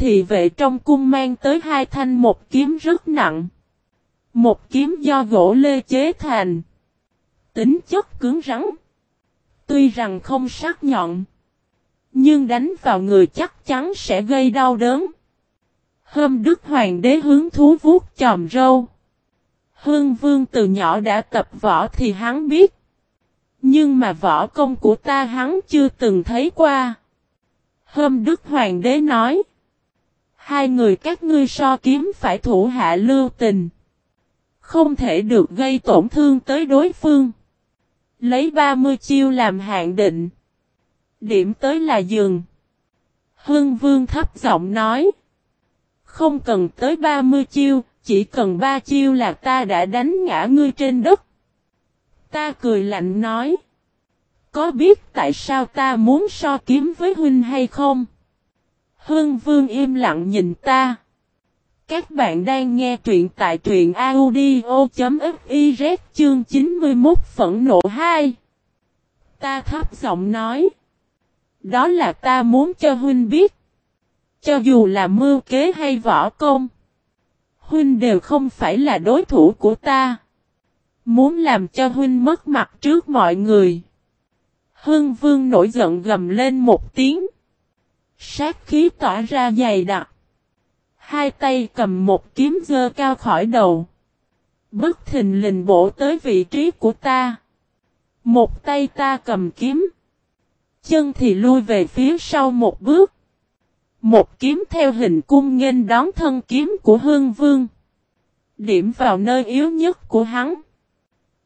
thị vệ trong cung mang tới hai thanh một kiếm rất nặng. Một kiếm do gỗ lê chế thành. Tính chất cứng rắn. Tuy rằng không sắc nhọn. Nhưng đánh vào người chắc chắn sẽ gây đau đớn. Hôm Đức Hoàng đế hướng thú vuốt chòm râu. Hương Vương từ nhỏ đã tập võ thì hắn biết. Nhưng mà võ công của ta hắn chưa từng thấy qua. Hôm Đức Hoàng đế nói. Hai người các ngươi so kiếm phải thủ hạ lưu tình. Không thể được gây tổn thương tới đối phương. Lấy 30 chiêu làm hạn định. Điểm tới là dừng. Hương Vương thấp giọng nói. Không cần tới 30 chiêu, chỉ cần 3 chiêu là ta đã đánh ngã ngươi trên đất. Ta cười lạnh nói. Có biết tại sao ta muốn so kiếm với huynh hay không? Hương Vương im lặng nhìn ta. Các bạn đang nghe truyện tại truyện audio.fiz chương 91 phẫn nộ 2. Ta thấp giọng nói. Đó là ta muốn cho huynh biết. Cho dù là mưu kế hay võ công. Huynh đều không phải là đối thủ của ta. Muốn làm cho huynh mất mặt trước mọi người. Hương vương nổi giận gầm lên một tiếng. Sát khí tỏa ra dày đặc. Hai tay cầm một kiếm dơ cao khỏi đầu. Bất thình lình bổ tới vị trí của ta. Một tay ta cầm kiếm. Chân thì lui về phía sau một bước. Một kiếm theo hình cung nghênh đón thân kiếm của Hương Vương. Điểm vào nơi yếu nhất của hắn.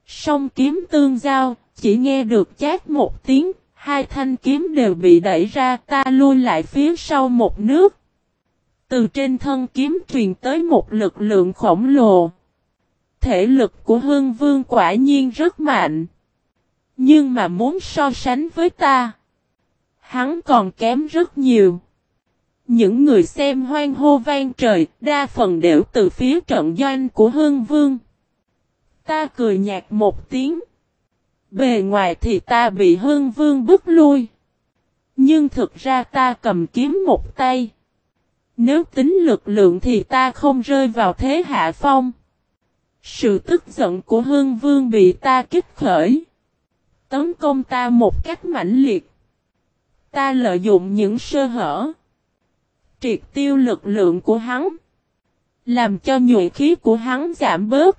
Song kiếm tương giao, chỉ nghe được chát một tiếng, hai thanh kiếm đều bị đẩy ra ta lui lại phía sau một nước. Từ trên thân kiếm truyền tới một lực lượng khổng lồ. Thể lực của Hương Vương quả nhiên rất mạnh. Nhưng mà muốn so sánh với ta, hắn còn kém rất nhiều. Những người xem hoang hô vang trời, đa phần đều từ phía trận doanh của Hương Vương. Ta cười nhạt một tiếng. Bề ngoài thì ta bị Hương Vương bức lui. Nhưng thực ra ta cầm kiếm một tay. Nếu tính lực lượng thì ta không rơi vào thế hạ phong. Sự tức giận của Hương Vương bị ta kích khởi. Tấn công ta một cách mãnh liệt. Ta lợi dụng những sơ hở triệt tiêu lực lượng của hắn. Làm cho nhuệ khí của hắn giảm bớt.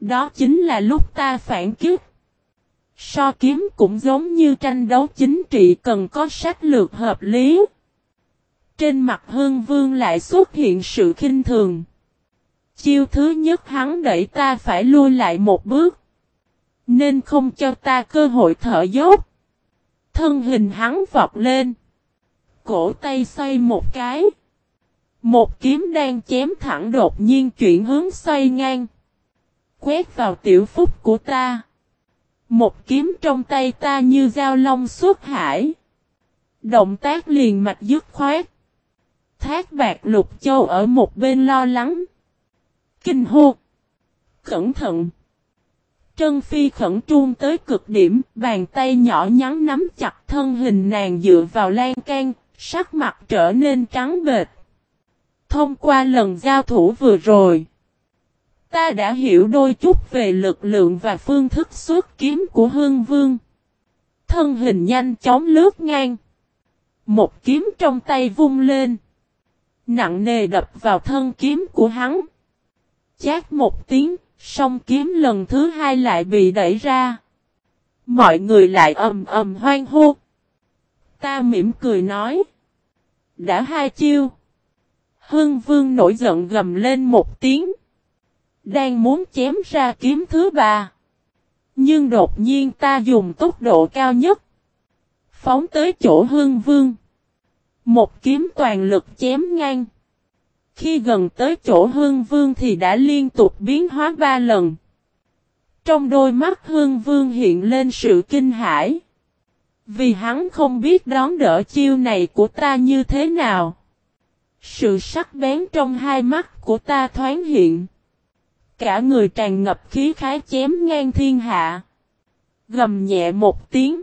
Đó chính là lúc ta phản kích. So kiếm cũng giống như tranh đấu chính trị cần có sách lược hợp lý. Trên mặt hương vương lại xuất hiện sự khinh thường. Chiêu thứ nhất hắn đẩy ta phải lui lại một bước. Nên không cho ta cơ hội thở dốc. Thân hình hắn vọt lên cổ tay xoay một cái. Một kiếm đang chém thẳng đột nhiên chuyển hướng xoay ngang. Quét vào tiểu phúc của ta. Một kiếm trong tay ta như dao long suốt hải. Động tác liền mạch dứt khoát. Thác bạc lục châu ở một bên lo lắng. Kinh hô. Cẩn thận. Trân Phi khẩn trung tới cực điểm, bàn tay nhỏ nhắn nắm chặt thân hình nàng dựa vào lan can, Sắc mặt trở nên trắng bệt. Thông qua lần giao thủ vừa rồi. Ta đã hiểu đôi chút về lực lượng và phương thức xuất kiếm của Hương Vương. Thân hình nhanh chóng lướt ngang. Một kiếm trong tay vung lên. Nặng nề đập vào thân kiếm của hắn. Chát một tiếng, song kiếm lần thứ hai lại bị đẩy ra. Mọi người lại ầm ầm hoang hô. Ta mỉm cười nói. Đã hai chiêu. hương vương nổi giận gầm lên một tiếng. Đang muốn chém ra kiếm thứ ba. Nhưng đột nhiên ta dùng tốc độ cao nhất. Phóng tới chỗ hương vương. Một kiếm toàn lực chém ngang. Khi gần tới chỗ hương vương thì đã liên tục biến hóa ba lần. Trong đôi mắt hương vương hiện lên sự kinh hãi. Vì hắn không biết đón đỡ chiêu này của ta như thế nào. Sự sắc bén trong hai mắt của ta thoáng hiện. Cả người tràn ngập khí khái chém ngang thiên hạ. Gầm nhẹ một tiếng.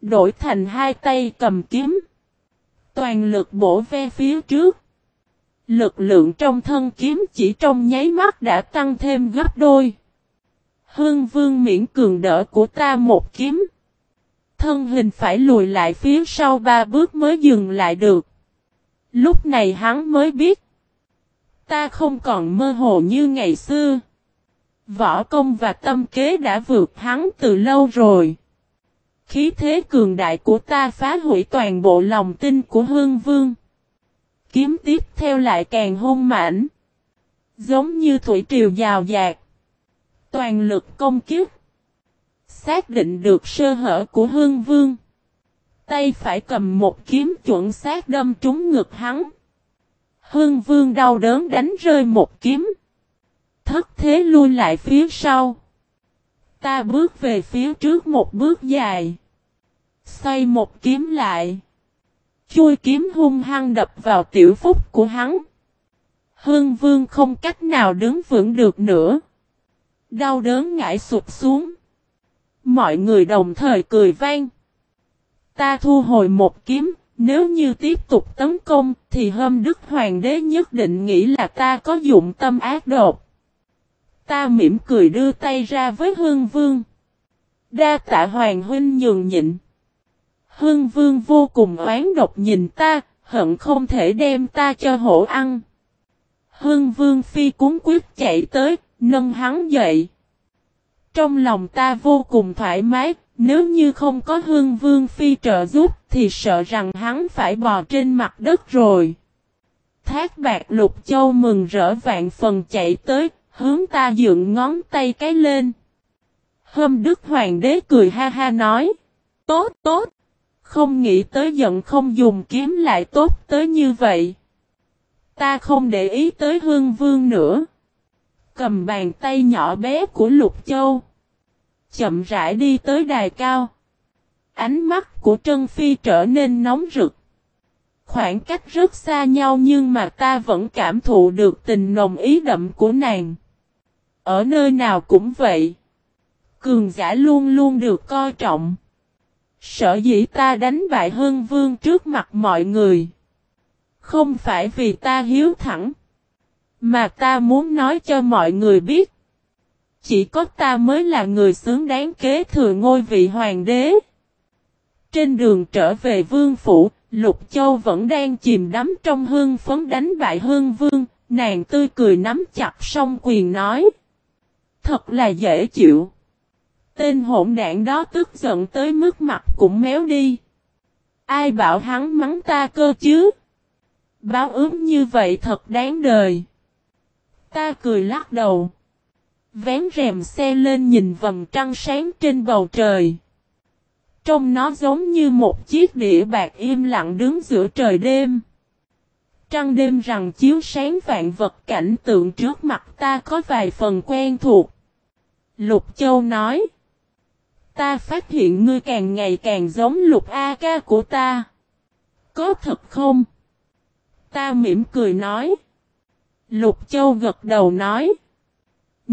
Đổi thành hai tay cầm kiếm. Toàn lực bổ ve phía trước. Lực lượng trong thân kiếm chỉ trong nháy mắt đã tăng thêm gấp đôi. Hương vương miễn cường đỡ của ta một kiếm. Thân hình phải lùi lại phía sau ba bước mới dừng lại được. Lúc này hắn mới biết. Ta không còn mơ hồ như ngày xưa. Võ công và tâm kế đã vượt hắn từ lâu rồi. Khí thế cường đại của ta phá hủy toàn bộ lòng tin của hương vương. Kiếm tiếp theo lại càng hung mãnh. Giống như thủy triều giàu dạt. Toàn lực công kiếp. Xác định được sơ hở của hương vương. Tay phải cầm một kiếm chuẩn xác đâm trúng ngực hắn. Hương vương đau đớn đánh rơi một kiếm. Thất thế lui lại phía sau. Ta bước về phía trước một bước dài. Xoay một kiếm lại. Chui kiếm hung hăng đập vào tiểu phúc của hắn. Hương vương không cách nào đứng vững được nữa. Đau đớn ngã sụp xuống. Mọi người đồng thời cười vang. Ta thu hồi một kiếm, nếu như tiếp tục tấn công thì hôm Đức Hoàng đế nhất định nghĩ là ta có dụng tâm ác độc. Ta mỉm cười đưa tay ra với Hương Vương. Đa tạ Hoàng huynh nhường nhịn. Hương Vương vô cùng oán độc nhìn ta, hận không thể đem ta cho hổ ăn. Hương Vương phi cuốn quyết chạy tới, nâng hắn dậy. Trong lòng ta vô cùng thoải mái, nếu như không có Hương Vương phi trợ giúp thì sợ rằng hắn phải bò trên mặt đất rồi. Thác bạc lục châu mừng rỡ vạn phần chạy tới, hướng ta dựng ngón tay cái lên. Hôm Đức Hoàng đế cười ha ha nói. Tốt, tốt. Không nghĩ tới giận không dùng kiếm lại tốt tới như vậy. Ta không để ý tới hương vương nữa. Cầm bàn tay nhỏ bé của Lục Châu. Chậm rãi đi tới đài cao. Ánh mắt của Trân Phi trở nên nóng rực. Khoảng cách rất xa nhau nhưng mà ta vẫn cảm thụ được tình nồng ý đậm của nàng. Ở nơi nào cũng vậy. Cường giả luôn luôn được coi trọng. Sợ dĩ ta đánh bại hương vương trước mặt mọi người. Không phải vì ta hiếu thẳng. Mà ta muốn nói cho mọi người biết. Chỉ có ta mới là người xứng đáng kế thừa ngôi vị hoàng đế. Trên đường trở về vương phủ, Lục Châu vẫn đang chìm đắm trong hương phấn đánh bại hương vương, nàng tươi cười nắm chặt song quyền nói. Thật là dễ chịu. Tên hỗn đạn đó tức giận tới mức mặt cũng méo đi. Ai bảo hắn mắng ta cơ chứ? Báo ướm như vậy thật đáng đời. Ta cười lắc đầu. Vén rèm xe lên nhìn vầng trăng sáng trên bầu trời. Trông nó giống như một chiếc đĩa bạc im lặng đứng giữa trời đêm. Trăng đêm rằng chiếu sáng vạn vật cảnh tượng trước mặt ta có vài phần quen thuộc. Lục Châu nói. Ta phát hiện ngươi càng ngày càng giống lục A ca của ta. Có thật không? Ta mỉm cười nói. Lục Châu gật đầu nói.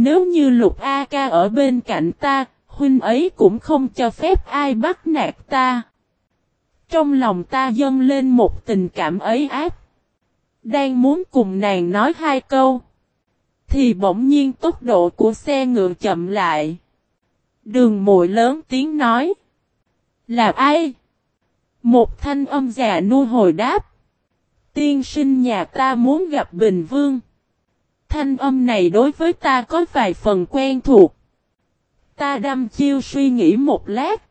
Nếu như lục A ca ở bên cạnh ta, huynh ấy cũng không cho phép ai bắt nạt ta. Trong lòng ta dâng lên một tình cảm ấy áp. Đang muốn cùng nàng nói hai câu. Thì bỗng nhiên tốc độ của xe ngựa chậm lại. Đường mội lớn tiếng nói. Là ai? Một thanh âm già nu hồi đáp. Tiên sinh nhà ta muốn gặp Bình Vương. Thanh âm này đối với ta có vài phần quen thuộc. Ta đâm chiêu suy nghĩ một lát.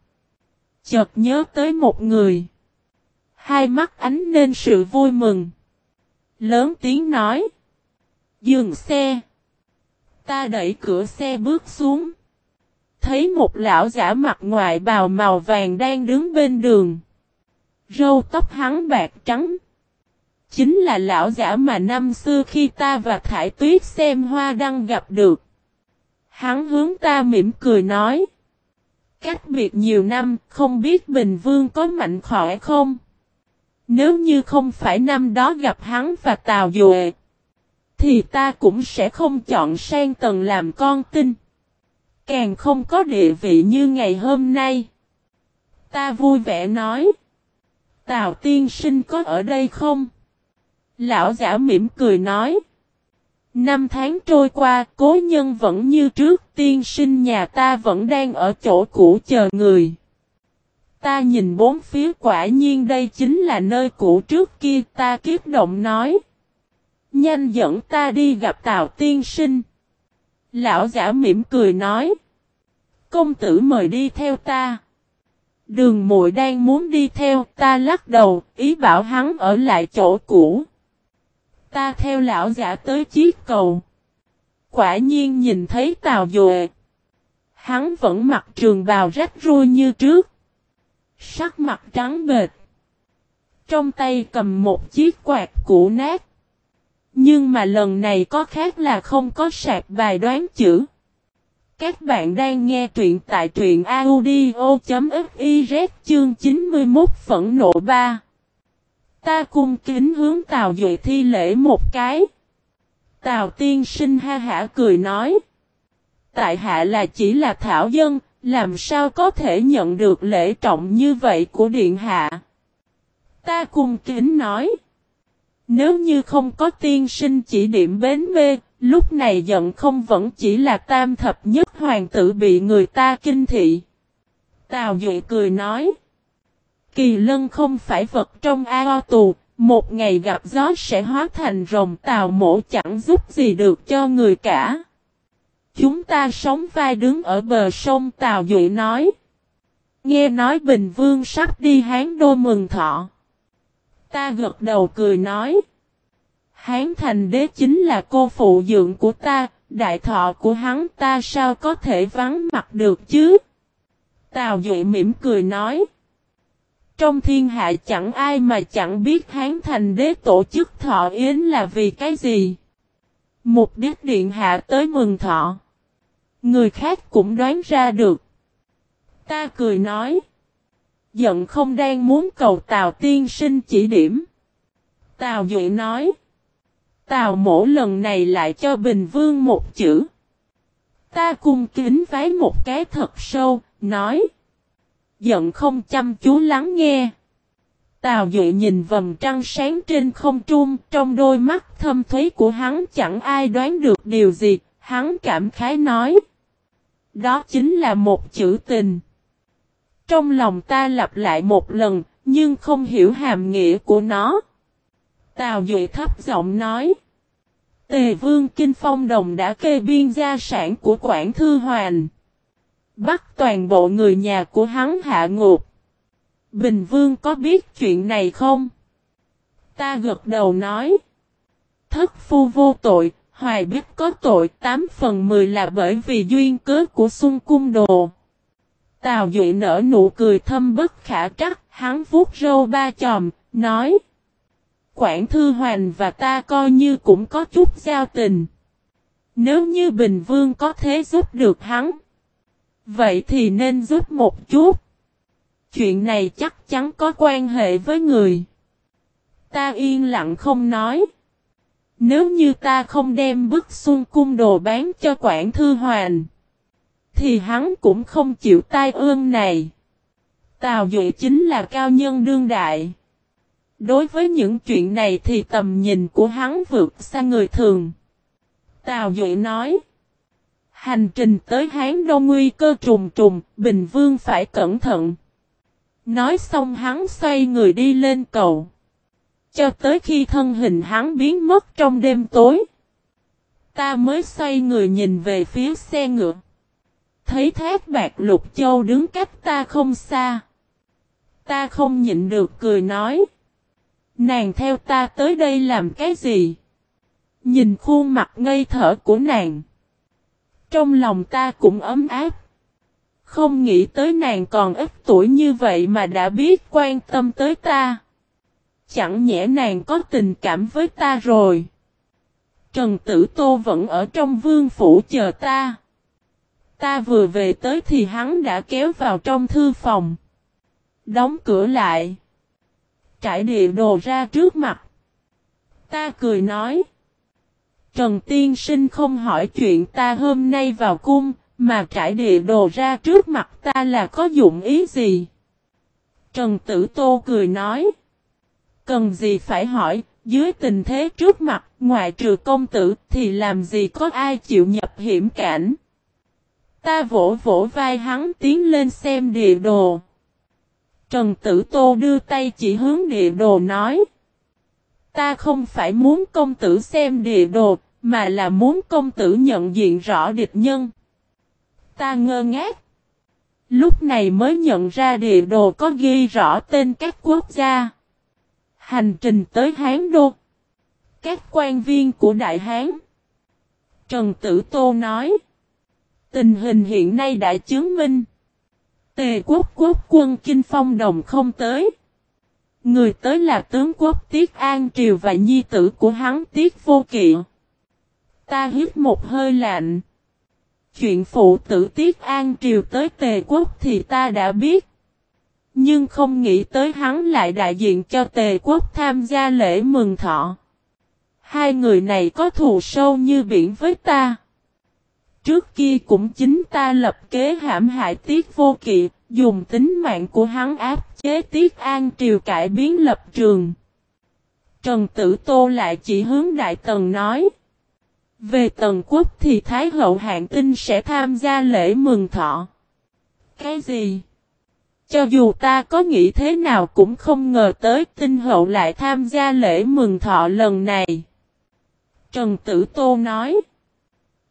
Chợt nhớ tới một người. Hai mắt ánh lên sự vui mừng. Lớn tiếng nói. Dừng xe. Ta đẩy cửa xe bước xuống. Thấy một lão giả mặt ngoại bào màu vàng đang đứng bên đường. Râu tóc hắn bạc trắng. Chính là lão giả mà năm xưa khi ta và Thải Tuyết xem hoa đăng gặp được. Hắn hướng ta mỉm cười nói. Cách biệt nhiều năm, không biết Bình Vương có mạnh khỏe không? Nếu như không phải năm đó gặp hắn và Tào Duệ, thì ta cũng sẽ không chọn sang tầng làm con tin. Càng không có địa vị như ngày hôm nay. Ta vui vẻ nói. Tào tiên sinh có ở đây không? Lão giả mỉm cười nói. Năm tháng trôi qua, cố nhân vẫn như trước, tiên sinh nhà ta vẫn đang ở chỗ cũ chờ người. Ta nhìn bốn phía quả nhiên đây chính là nơi cũ trước kia ta kiếp động nói. Nhanh dẫn ta đi gặp Tào tiên sinh. Lão giả mỉm cười nói. Công tử mời đi theo ta. Đường muội đang muốn đi theo ta lắc đầu, ý bảo hắn ở lại chỗ cũ. Ta theo lão giả tới chiếc cầu. Quả nhiên nhìn thấy tàu dùa. Hắn vẫn mặc trường bào rách rui như trước. Sắc mặt trắng bệt. Trong tay cầm một chiếc quạt cũ nát. Nhưng mà lần này có khác là không có sạc bài đoán chữ. Các bạn đang nghe truyện tại truyện audio.fiz chương 91 phẫn nộ 3. Ta cung kính hướng Tào Duệ thi lễ một cái. Tào tiên sinh ha hả cười nói. Tại hạ là chỉ là thảo dân, làm sao có thể nhận được lễ trọng như vậy của điện hạ. Ta cung kính nói. Nếu như không có tiên sinh chỉ điểm bến mê, lúc này giận không vẫn chỉ là tam thập nhất hoàng tử bị người ta kinh thị. Tào Duệ cười nói. Kỳ lân không phải vật trong ao tù, một ngày gặp gió sẽ hóa thành rồng tàu mổ chẳng giúp gì được cho người cả. Chúng ta sống vai đứng ở bờ sông Tào Duệ nói. Nghe nói Bình Vương sắp đi Hán Đô mừng thọ. Ta gật đầu cười nói. Hán thành đế chính là cô phụ dưỡng của ta, đại thọ của hắn ta sao có thể vắng mặt được chứ? Tào Duệ mỉm cười nói. Trong thiên hạ chẳng ai mà chẳng biết Hán thành đế tổ chức thọ yến là vì cái gì. Mục đích điện hạ tới mừng thọ. Người khác cũng đoán ra được. Ta cười nói. Giận không đang muốn cầu Tào tiên sinh chỉ điểm. Tào Duệ nói. Tào mổ lần này lại cho Bình Vương một chữ. Ta cung kính vái một cái thật sâu, nói. Giận không chăm chú lắng nghe. Tào Duệ nhìn vầng trăng sáng trên không trung, trong đôi mắt thâm thúy của hắn chẳng ai đoán được điều gì, hắn cảm khái nói. Đó chính là một chữ tình. Trong lòng ta lặp lại một lần, nhưng không hiểu hàm nghĩa của nó. Tào Duệ thấp giọng nói. Tề Vương Kinh Phong Đồng đã kê biên gia sản của Quảng Thư Hoàn. Bắt toàn bộ người nhà của hắn hạ ngục. Bình Vương có biết chuyện này không? Ta gật đầu nói. Thất phu vô tội, hoài biết có tội 8 phần 10 là bởi vì duyên cớ của Xuân Cung Đồ. Tào Duệ nở nụ cười thâm bất khả trắc, hắn vuốt râu ba chòm, nói. Quảng Thư Hoành và ta coi như cũng có chút giao tình. Nếu như Bình Vương có thế giúp được hắn. Vậy thì nên giúp một chút. Chuyện này chắc chắn có quan hệ với người. Ta yên lặng không nói. Nếu như ta không đem bức xuân cung đồ bán cho quản Thư Hoàn. Thì hắn cũng không chịu tai ương này. Tào Duệ chính là cao nhân đương đại. Đối với những chuyện này thì tầm nhìn của hắn vượt xa người thường. Tào Duệ nói. Hành trình tới Hán Đông nguy cơ trùng trùng, Bình Vương phải cẩn thận. Nói xong hắn xoay người đi lên cầu. Cho tới khi thân hình hắn biến mất trong đêm tối. Ta mới xoay người nhìn về phía xe ngựa. Thấy thác bạc lục châu đứng cách ta không xa. Ta không nhịn được cười nói. Nàng theo ta tới đây làm cái gì? Nhìn khuôn mặt ngây thở của nàng. Trong lòng ta cũng ấm áp. Không nghĩ tới nàng còn ít tuổi như vậy mà đã biết quan tâm tới ta. Chẳng nhẽ nàng có tình cảm với ta rồi. Trần Tử Tô vẫn ở trong vương phủ chờ ta. Ta vừa về tới thì hắn đã kéo vào trong thư phòng. Đóng cửa lại trải địa đồ ra trước mặt. Ta cười nói. Trần Tiên Sinh không hỏi chuyện ta hôm nay vào cung, mà trải địa đồ ra trước mặt ta là có dụng ý gì? Trần Tử Tô cười nói. Cần gì phải hỏi, dưới tình thế trước mặt, ngoại trừ công tử thì làm gì có ai chịu nhập hiểm cảnh. Ta vỗ vỗ vai hắn tiến lên xem địa đồ. Trần Tử Tô đưa tay chỉ hướng địa đồ nói. Ta không phải muốn công tử xem địa đồ, mà là muốn công tử nhận diện rõ địch nhân. Ta ngơ ngác. Lúc này mới nhận ra địa đồ có ghi rõ tên các quốc gia. Hành trình tới Hán Đô. Các quan viên của Đại Hán. Trần Tử Tô nói. Tình hình hiện nay đã chứng minh. Tề quốc quốc quân Kinh Phong Đồng không tới. Người tới là tướng quốc Tiết An Triều và nhi tử của hắn Tiết Vô Kiệu. Ta hít một hơi lạnh. Chuyện phụ tử Tiết An Triều tới Tề quốc thì ta đã biết. Nhưng không nghĩ tới hắn lại đại diện cho Tề quốc tham gia lễ mừng thọ. Hai người này có thù sâu như biển với ta. Trước kia cũng chính ta lập kế hãm hại Tiết Vô Kỵ, dùng tính mạng của hắn áp chế Tiết An Triều cải biến lập trường. Trần Tử Tô lại chỉ hướng Đại Tần nói. Về Tần Quốc thì Thái Hậu Hạng Tinh sẽ tham gia lễ mừng thọ. Cái gì? Cho dù ta có nghĩ thế nào cũng không ngờ tới Tinh Hậu lại tham gia lễ mừng thọ lần này. Trần Tử Tô nói.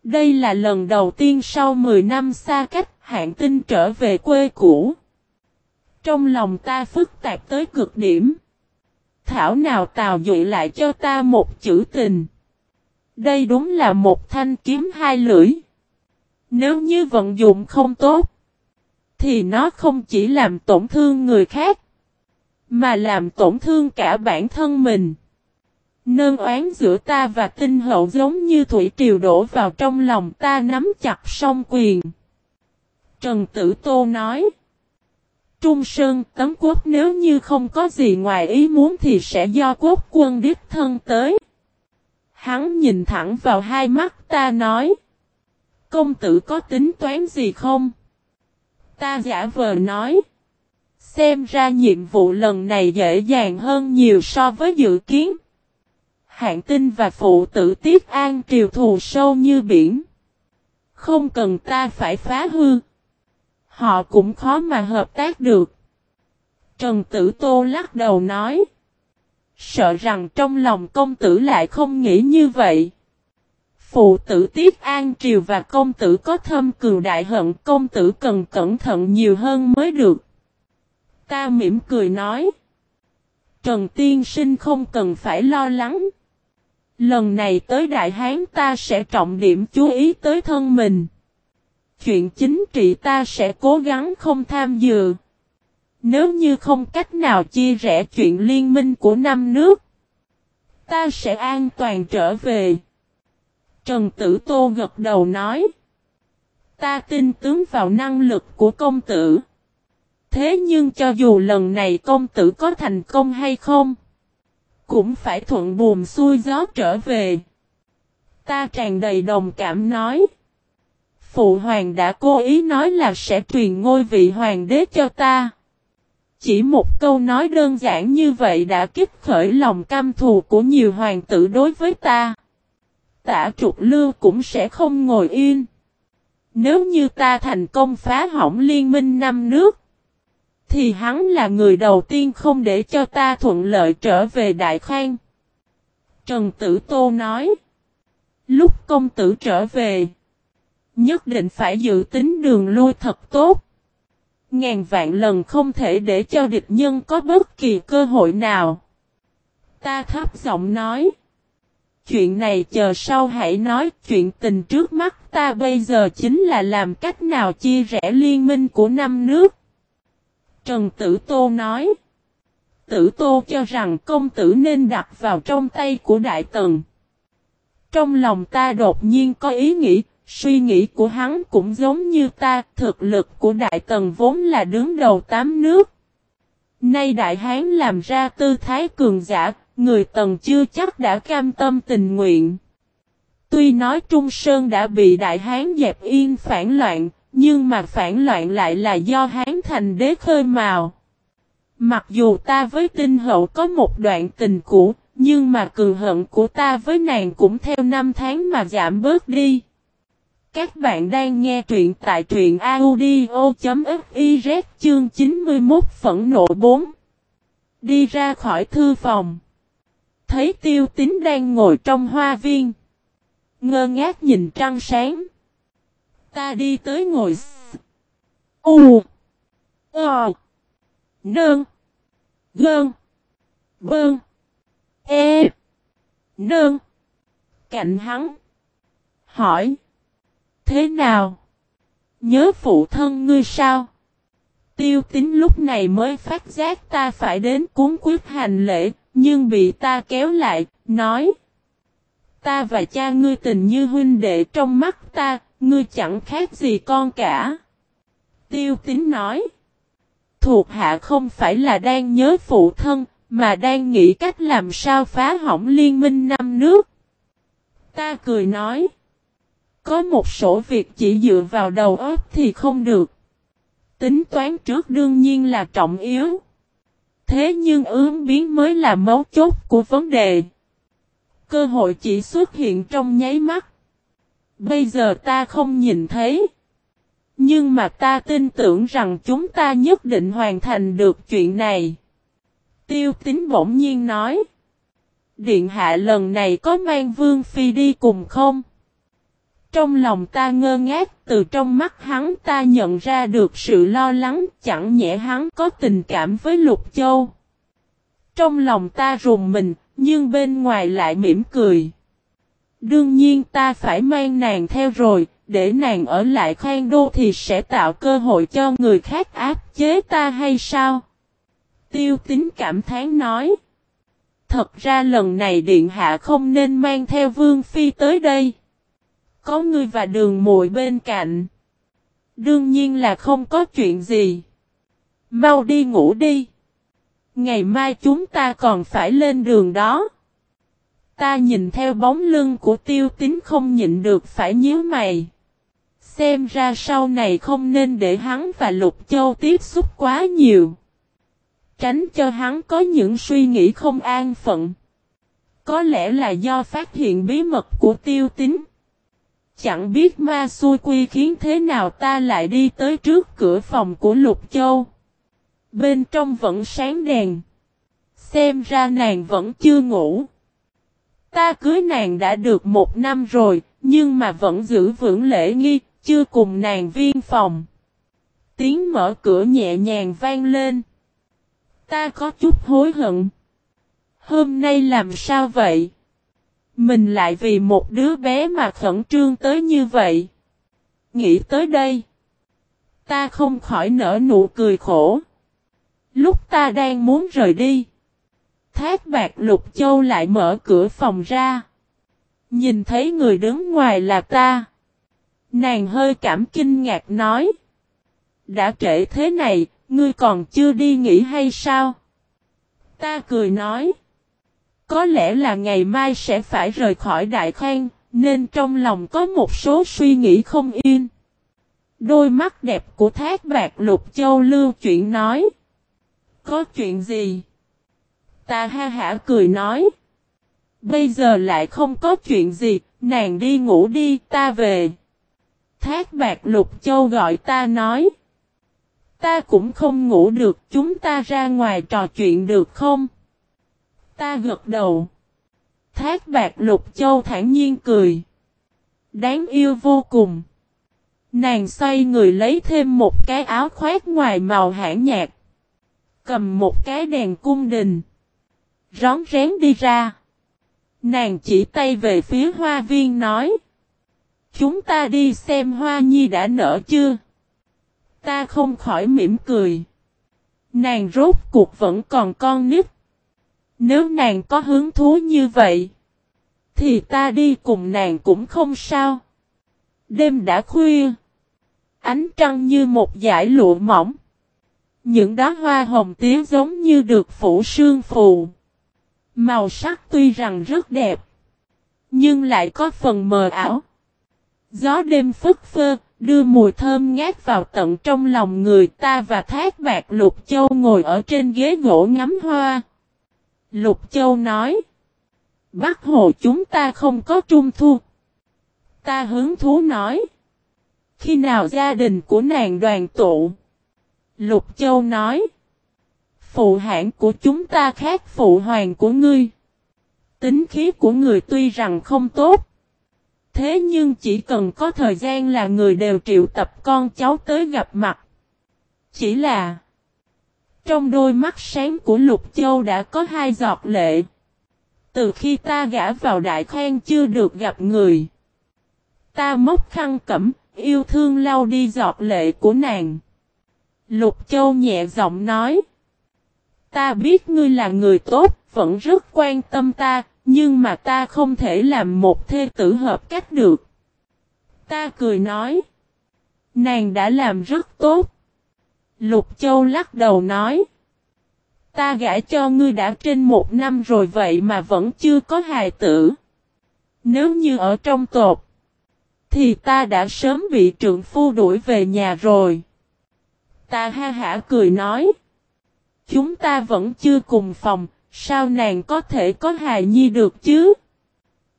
Đây là lần đầu tiên sau 10 năm xa cách hạng tinh trở về quê cũ. Trong lòng ta phức tạp tới cực điểm. Thảo nào tào dụy lại cho ta một chữ tình. Đây đúng là một thanh kiếm hai lưỡi. Nếu như vận dụng không tốt, thì nó không chỉ làm tổn thương người khác, mà làm tổn thương cả bản thân mình. Nơn oán giữa ta và tinh hậu giống như thủy triều đổ vào trong lòng ta nắm chặt song quyền. Trần Tử Tô nói. Trung Sơn tấm quốc nếu như không có gì ngoài ý muốn thì sẽ do quốc quân đích thân tới. Hắn nhìn thẳng vào hai mắt ta nói. Công tử có tính toán gì không? Ta giả vờ nói. Xem ra nhiệm vụ lần này dễ dàng hơn nhiều so với dự kiến. Hạng tinh và phụ tử Tiết An triều thù sâu như biển. Không cần ta phải phá hư. Họ cũng khó mà hợp tác được. Trần Tử Tô lắc đầu nói. Sợ rằng trong lòng công tử lại không nghĩ như vậy. Phụ tử Tiết An Triều và công tử có thâm cừu đại hận, công tử cần cẩn thận nhiều hơn mới được. Ta mỉm cười nói. Trần Tiên Sinh không cần phải lo lắng. Lần này tới Đại Hán ta sẽ trọng điểm chú ý tới thân mình. Chuyện chính trị ta sẽ cố gắng không tham dự. Nếu như không cách nào chia rẽ chuyện liên minh của năm nước, ta sẽ an toàn trở về. Trần Tử Tô gật đầu nói. Ta tin tướng vào năng lực của công tử. Thế nhưng cho dù lần này công tử có thành công hay không, cũng phải thuận buồm xuôi gió trở về. Ta tràn đầy đồng cảm nói. Phụ hoàng đã cố ý nói là sẽ truyền ngôi vị hoàng đế cho ta. Chỉ một câu nói đơn giản như vậy đã kích khởi lòng căm thù của nhiều hoàng tử đối với ta. Tả trục lưu cũng sẽ không ngồi yên. Nếu như ta thành công phá hỏng liên minh năm nước, thì hắn là người đầu tiên không để cho ta thuận lợi trở về Đại Khang. Trần Tử Tô nói, lúc công tử trở về, nhất định phải dự tính đường lui thật tốt. Ngàn vạn lần không thể để cho địch nhân có bất kỳ cơ hội nào. Ta thấp giọng nói. Chuyện này chờ sau hãy nói chuyện tình trước mắt ta bây giờ chính là làm cách nào chia rẽ liên minh của năm nước. Trần Tử Tô nói. Tử Tô cho rằng công tử nên đặt vào trong tay của Đại Tần. Trong lòng ta đột nhiên có ý nghĩ, suy nghĩ của hắn cũng giống như ta, thực lực của Đại Tần vốn là đứng đầu tám nước. Nay Đại Hán làm ra tư thái cường giả, người Tần chưa chắc đã cam tâm tình nguyện. Tuy nói Trung Sơn đã bị Đại Hán dẹp yên phản loạn, nhưng mà phản loạn lại là do Hán thành đế khơi mào. Mặc dù ta với tinh hậu có một đoạn tình cũ, nhưng mà cường hận của ta với nàng cũng theo năm tháng mà giảm bớt đi. Các bạn đang nghe truyện tại truyện audio.fiz chương 91 phẫn nộ 4. Đi ra khỏi thư phòng. Thấy tiêu tính đang ngồi trong hoa viên. Ngơ ngác nhìn trăng sáng. Ta đi tới ngồi. U. Ờ. Nơn. Gơn. Bơn. E. nơn Cạnh hắn. Hỏi. Thế nào? Nhớ phụ thân ngươi sao? Tiêu tính lúc này mới phát giác ta phải đến cuốn quyết hành lễ, nhưng bị ta kéo lại, nói. Ta và cha ngươi tình như huynh đệ trong mắt ta, ngươi chẳng khác gì con cả. Tiêu tính nói. Thuộc hạ không phải là đang nhớ phụ thân, mà đang nghĩ cách làm sao phá hỏng liên minh năm nước. Ta cười nói. Có một số việc chỉ dựa vào đầu óc thì không được. Tính toán trước đương nhiên là trọng yếu. Thế nhưng ứng biến mới là mấu chốt của vấn đề. Cơ hội chỉ xuất hiện trong nháy mắt. Bây giờ ta không nhìn thấy. Nhưng mà ta tin tưởng rằng chúng ta nhất định hoàn thành được chuyện này. Tiêu tính bỗng nhiên nói. Điện hạ lần này có mang Vương Phi đi cùng không? Trong lòng ta ngơ ngác, từ trong mắt hắn ta nhận ra được sự lo lắng, chẳng nhẽ hắn có tình cảm với Lục Châu. Trong lòng ta rùng mình, nhưng bên ngoài lại mỉm cười. Đương nhiên ta phải mang nàng theo rồi, để nàng ở lại khoan đô thì sẽ tạo cơ hội cho người khác áp chế ta hay sao? Tiêu tính cảm thán nói. Thật ra lần này Điện Hạ không nên mang theo Vương Phi tới đây. Có ngươi và đường muội bên cạnh. Đương nhiên là không có chuyện gì. Mau đi ngủ đi. Ngày mai chúng ta còn phải lên đường đó. Ta nhìn theo bóng lưng của tiêu tính không nhịn được phải nhíu mày. Xem ra sau này không nên để hắn và Lục Châu tiếp xúc quá nhiều. Tránh cho hắn có những suy nghĩ không an phận. Có lẽ là do phát hiện bí mật của tiêu tính. Chẳng biết ma xui quy khiến thế nào ta lại đi tới trước cửa phòng của Lục Châu. Bên trong vẫn sáng đèn. Xem ra nàng vẫn chưa ngủ. Ta cưới nàng đã được một năm rồi, nhưng mà vẫn giữ vững lễ nghi, chưa cùng nàng viên phòng. Tiếng mở cửa nhẹ nhàng vang lên. Ta có chút hối hận. Hôm nay làm sao vậy? Mình lại vì một đứa bé mà khẩn trương tới như vậy. Nghĩ tới đây. Ta không khỏi nở nụ cười khổ. Lúc ta đang muốn rời đi. Thác bạc lục châu lại mở cửa phòng ra. Nhìn thấy người đứng ngoài là ta. Nàng hơi cảm kinh ngạc nói. Đã trễ thế này, ngươi còn chưa đi nghỉ hay sao? Ta cười nói. Có lẽ là ngày mai sẽ phải rời khỏi Đại Khang, nên trong lòng có một số suy nghĩ không yên. Đôi mắt đẹp của thác bạc lục châu lưu chuyện nói. Có chuyện gì? Ta ha hả cười nói. Bây giờ lại không có chuyện gì, nàng đi ngủ đi, ta về. Thác bạc lục châu gọi ta nói. Ta cũng không ngủ được, chúng ta ra ngoài trò chuyện được không? Ta gật đầu. Thác bạc lục châu thản nhiên cười. Đáng yêu vô cùng. Nàng xoay người lấy thêm một cái áo khoét ngoài màu hãng nhạt. Cầm một cái đèn cung đình. Rón rén đi ra. Nàng chỉ tay về phía hoa viên nói. Chúng ta đi xem hoa nhi đã nở chưa? Ta không khỏi mỉm cười. Nàng rốt cuộc vẫn còn con nít. Nếu nàng có hứng thú như vậy, thì ta đi cùng nàng cũng không sao. Đêm đã khuya, ánh trăng như một dải lụa mỏng. Những đóa hoa hồng tía giống như được phủ sương phù. Màu sắc tuy rằng rất đẹp, nhưng lại có phần mờ ảo. Gió đêm phất phơ, đưa mùi thơm ngát vào tận trong lòng người ta và thác bạc Lục Châu ngồi ở trên ghế gỗ ngắm hoa. Lục Châu nói, Bắc Hồ chúng ta không có trung thu. Ta hướng thú nói, khi nào gia đình của nàng đoàn tụ? Lục Châu nói, phụ hãng của chúng ta khác phụ hoàng của ngươi. Tính khí của người tuy rằng không tốt. Thế nhưng chỉ cần có thời gian là người đều triệu tập con cháu tới gặp mặt. Chỉ là trong đôi mắt sáng của Lục Châu đã có hai giọt lệ. Từ khi ta gã vào đại khoan chưa được gặp người. Ta móc khăn cẩm, yêu thương lau đi giọt lệ của nàng. Lục Châu nhẹ giọng nói. Ta biết ngươi là người tốt, vẫn rất quan tâm ta, nhưng mà ta không thể làm một thê tử hợp cách được. Ta cười nói. Nàng đã làm rất tốt. Lục Châu lắc đầu nói. Ta gả cho ngươi đã trên một năm rồi vậy mà vẫn chưa có hài tử. Nếu như ở trong tột, thì ta đã sớm bị trượng phu đuổi về nhà rồi. Ta ha hả cười nói. Chúng ta vẫn chưa cùng phòng, sao nàng có thể có hài nhi được chứ?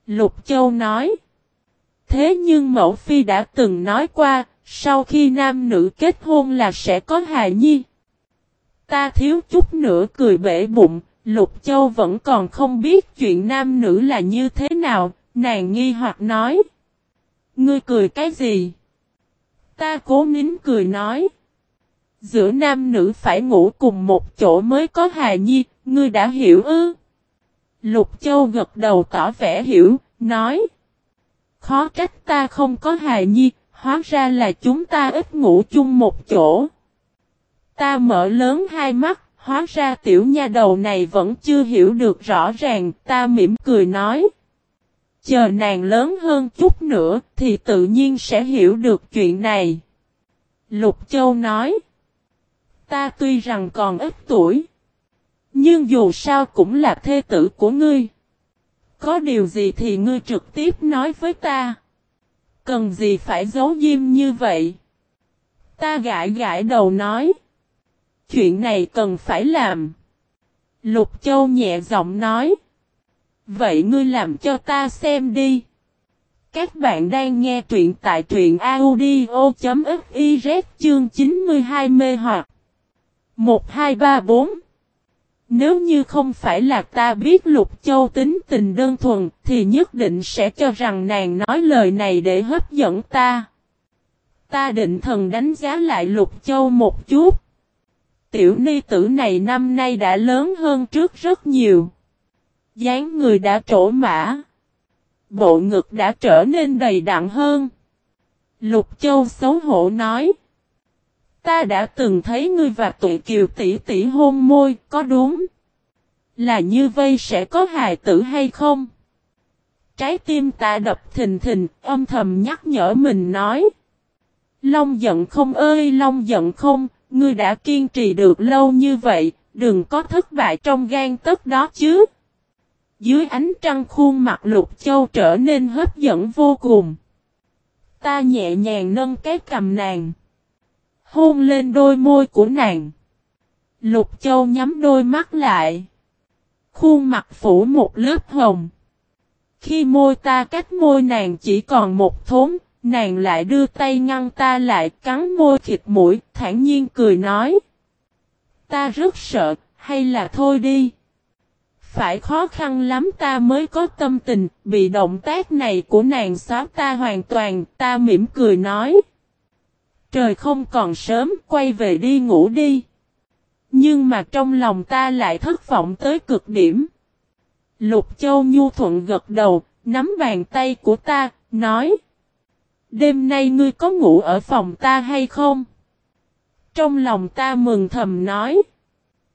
Lục Châu nói. Thế nhưng mẫu phi đã từng nói qua, sau khi nam nữ kết hôn là sẽ có hài nhi. Ta thiếu chút nữa cười bể bụng, Lục Châu vẫn còn không biết chuyện nam nữ là như thế nào, nàng nghi hoặc nói. Ngươi cười cái gì? Ta cố nín cười nói. Giữa nam nữ phải ngủ cùng một chỗ mới có hài nhi, ngươi đã hiểu ư? Lục Châu gật đầu tỏ vẻ hiểu, nói. Khó trách ta không có hài nhi, hóa ra là chúng ta ít ngủ chung một chỗ. Ta mở lớn hai mắt, hóa ra tiểu nha đầu này vẫn chưa hiểu được rõ ràng, ta mỉm cười nói. Chờ nàng lớn hơn chút nữa thì tự nhiên sẽ hiểu được chuyện này. Lục Châu nói. Ta tuy rằng còn ít tuổi. Nhưng dù sao cũng là thê tử của ngươi. Có điều gì thì ngươi trực tiếp nói với ta. Cần gì phải giấu diêm như vậy? Ta gãi gãi đầu nói. Chuyện này cần phải làm. Lục Châu nhẹ giọng nói. Vậy ngươi làm cho ta xem đi. Các bạn đang nghe truyện tại truyện audio.fiz chương 92 mê hoặc. 1, 2, 3, 4 nếu như không phải là ta biết Lục Châu tính tình đơn thuần, thì nhất định sẽ cho rằng nàng nói lời này để hấp dẫn ta. Ta định thần đánh giá lại Lục Châu một chút. Tiểu ni tử này năm nay đã lớn hơn trước rất nhiều. dáng người đã trổ mã. Bộ ngực đã trở nên đầy đặn hơn. Lục Châu xấu hổ nói. Ta đã từng thấy ngươi và tụi kiều tỷ tỷ hôn môi, có đúng? Là như vây sẽ có hài tử hay không? Trái tim ta đập thình thình, âm thầm nhắc nhở mình nói. Long giận không ơi long giận không, ngươi đã kiên trì được lâu như vậy, đừng có thất bại trong gan tất đó chứ. Dưới ánh trăng khuôn mặt lục châu trở nên hấp dẫn vô cùng. Ta nhẹ nhàng nâng cái cầm nàng. Hôn lên đôi môi của nàng. Lục Châu nhắm đôi mắt lại. Khuôn mặt phủ một lớp hồng. Khi môi ta cách môi nàng chỉ còn một thốn, nàng lại đưa tay ngăn ta lại cắn môi thịt mũi, thản nhiên cười nói. Ta rất sợ, hay là thôi đi. Phải khó khăn lắm ta mới có tâm tình, bị động tác này của nàng xóa ta hoàn toàn, ta mỉm cười nói. Trời không còn sớm, quay về đi ngủ đi. Nhưng mà trong lòng ta lại thất vọng tới cực điểm. Lục Châu Nhu thuận gật đầu, nắm bàn tay của ta, nói. Đêm nay ngươi có ngủ ở phòng ta hay không? Trong lòng ta mừng thầm nói.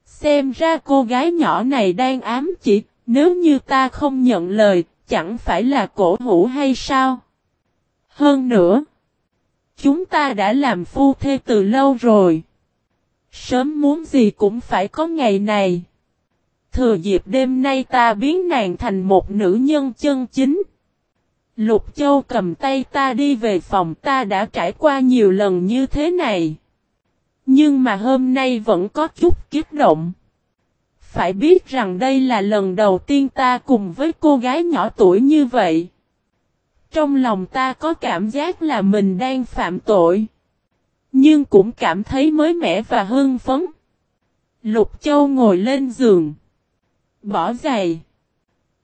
Xem ra cô gái nhỏ này đang ám chỉ, nếu như ta không nhận lời, chẳng phải là cổ hủ hay sao? Hơn nữa. Chúng ta đã làm phu thê từ lâu rồi. Sớm muốn gì cũng phải có ngày này. Thừa dịp đêm nay ta biến nàng thành một nữ nhân chân chính. Lục Châu cầm tay ta đi về phòng ta đã trải qua nhiều lần như thế này. Nhưng mà hôm nay vẫn có chút kiếp động. Phải biết rằng đây là lần đầu tiên ta cùng với cô gái nhỏ tuổi như vậy. Trong lòng ta có cảm giác là mình đang phạm tội. Nhưng cũng cảm thấy mới mẻ và hưng phấn. Lục Châu ngồi lên giường. Bỏ giày.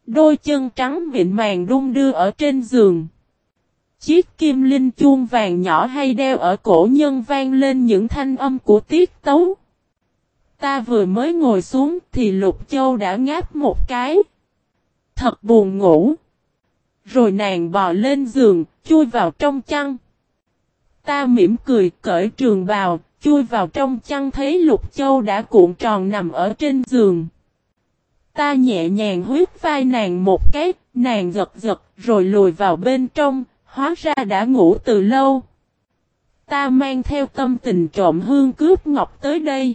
Đôi chân trắng mịn màng đung đưa ở trên giường. Chiếc kim linh chuông vàng nhỏ hay đeo ở cổ nhân vang lên những thanh âm của tiết tấu. Ta vừa mới ngồi xuống thì Lục Châu đã ngáp một cái. Thật buồn ngủ. Rồi nàng bò lên giường, chui vào trong chăn. Ta mỉm cười cởi trường bào, chui vào trong chăn thấy Lục Châu đã cuộn tròn nằm ở trên giường. Ta nhẹ nhàng huyết vai nàng một cái, nàng giật giật rồi lùi vào bên trong, hóa ra đã ngủ từ lâu. Ta mang theo tâm tình trộm hương cướp ngọc tới đây.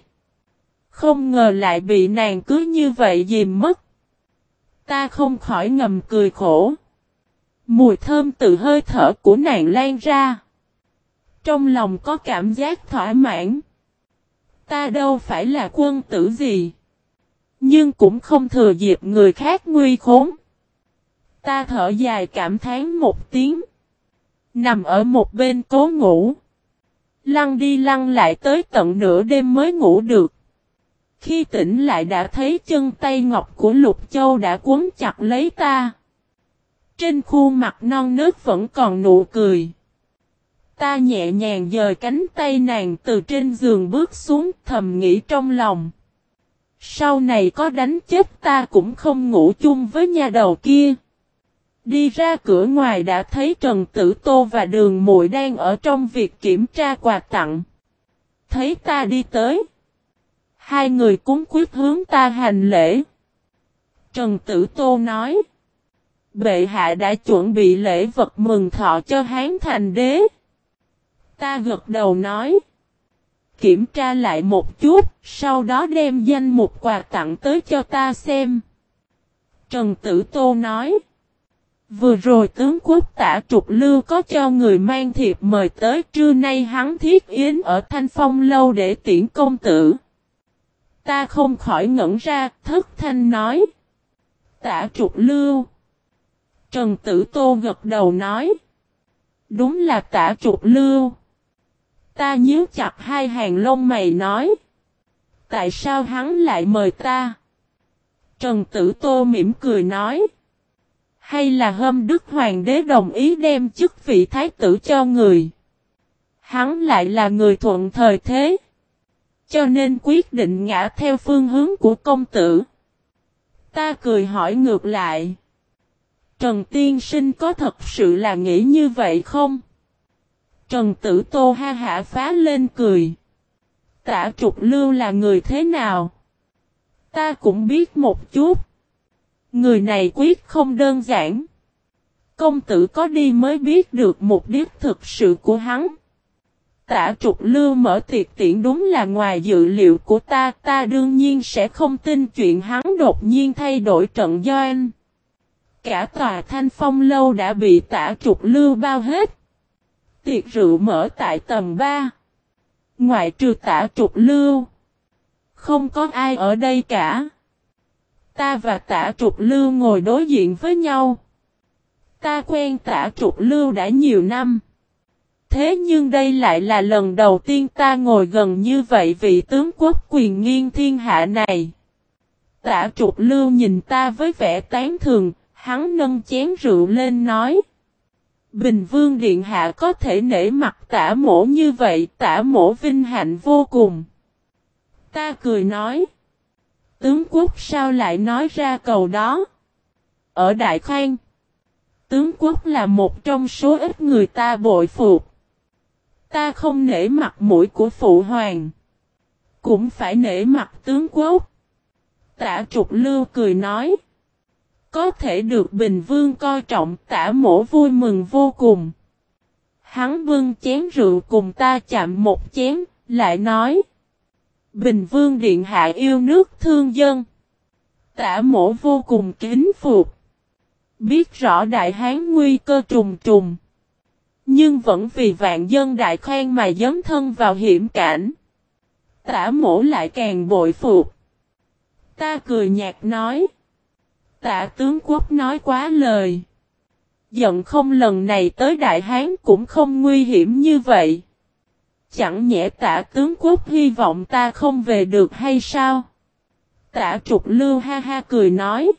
Không ngờ lại bị nàng cứ như vậy dìm mất. Ta không khỏi ngầm cười khổ. Mùi thơm từ hơi thở của nàng lan ra. Trong lòng có cảm giác thỏa mãn. Ta đâu phải là quân tử gì. Nhưng cũng không thừa dịp người khác nguy khốn. Ta thở dài cảm thán một tiếng. Nằm ở một bên cố ngủ. Lăn đi lăn lại tới tận nửa đêm mới ngủ được. Khi tỉnh lại đã thấy chân tay ngọc của Lục Châu đã cuốn chặt lấy ta. Trên khuôn mặt non nớt vẫn còn nụ cười. Ta nhẹ nhàng dời cánh tay nàng từ trên giường bước xuống thầm nghĩ trong lòng. Sau này có đánh chết ta cũng không ngủ chung với nhà đầu kia. Đi ra cửa ngoài đã thấy Trần Tử Tô và Đường Mụi đang ở trong việc kiểm tra quà tặng. Thấy ta đi tới. Hai người cúng quyết hướng ta hành lễ. Trần Tử Tô nói. Bệ hạ đã chuẩn bị lễ vật mừng thọ cho Hán Thành Đế. Ta gật đầu nói. Kiểm tra lại một chút, sau đó đem danh một quà tặng tới cho ta xem. Trần Tử Tô nói. Vừa rồi tướng quốc tả trục lưu có cho người mang thiệp mời tới trưa nay hắn thiết yến ở Thanh Phong lâu để tiễn công tử. Ta không khỏi ngẩn ra, thất thanh nói. Tả trục lưu. Trần Tử Tô gật đầu nói. Đúng là tả trục lưu. Ta nhíu chặt hai hàng lông mày nói. Tại sao hắn lại mời ta? Trần Tử Tô mỉm cười nói. Hay là hôm Đức Hoàng đế đồng ý đem chức vị thái tử cho người? Hắn lại là người thuận thời thế. Cho nên quyết định ngã theo phương hướng của công tử. Ta cười hỏi ngược lại. Trần Tiên Sinh có thật sự là nghĩ như vậy không? Trần Tử Tô ha hạ phá lên cười. Tả trục lưu là người thế nào? Ta cũng biết một chút. Người này quyết không đơn giản. Công tử có đi mới biết được mục đích thực sự của hắn. Tả trục lưu mở tiệc tiễn đúng là ngoài dự liệu của ta, ta đương nhiên sẽ không tin chuyện hắn đột nhiên thay đổi trận doanh. Cả tòa thanh phong lâu đã bị tả trục lưu bao hết. Tiệc rượu mở tại tầng 3. Ngoại trừ tả trục lưu. Không có ai ở đây cả. Ta và tả trục lưu ngồi đối diện với nhau. Ta quen tả trục lưu đã nhiều năm. Thế nhưng đây lại là lần đầu tiên ta ngồi gần như vậy vị tướng quốc quyền nghiêng thiên hạ này. Tả trục lưu nhìn ta với vẻ tán thường, hắn nâng chén rượu lên nói. Bình Vương Điện Hạ có thể nể mặt tả mổ như vậy, tả mổ vinh hạnh vô cùng. Ta cười nói. Tướng quốc sao lại nói ra cầu đó? Ở Đại Khang, tướng quốc là một trong số ít người ta bội phục. Ta không nể mặt mũi của phụ hoàng. Cũng phải nể mặt tướng quốc. Tả trục lưu cười nói. Có thể được Bình Vương coi trọng tả mổ vui mừng vô cùng. Hắn vương chén rượu cùng ta chạm một chén, lại nói. Bình Vương Điện Hạ yêu nước thương dân. Tả mổ vô cùng kính phục. Biết rõ đại hán nguy cơ trùng trùng. Nhưng vẫn vì vạn dân đại khoan mà dấn thân vào hiểm cảnh. Tả mổ lại càng bội phục. Ta cười nhạt nói. Tả tướng quốc nói quá lời. Giận không lần này tới Đại Hán cũng không nguy hiểm như vậy. Chẳng nhẽ Tả tướng quốc hy vọng ta không về được hay sao? Tả trục lưu ha ha cười nói.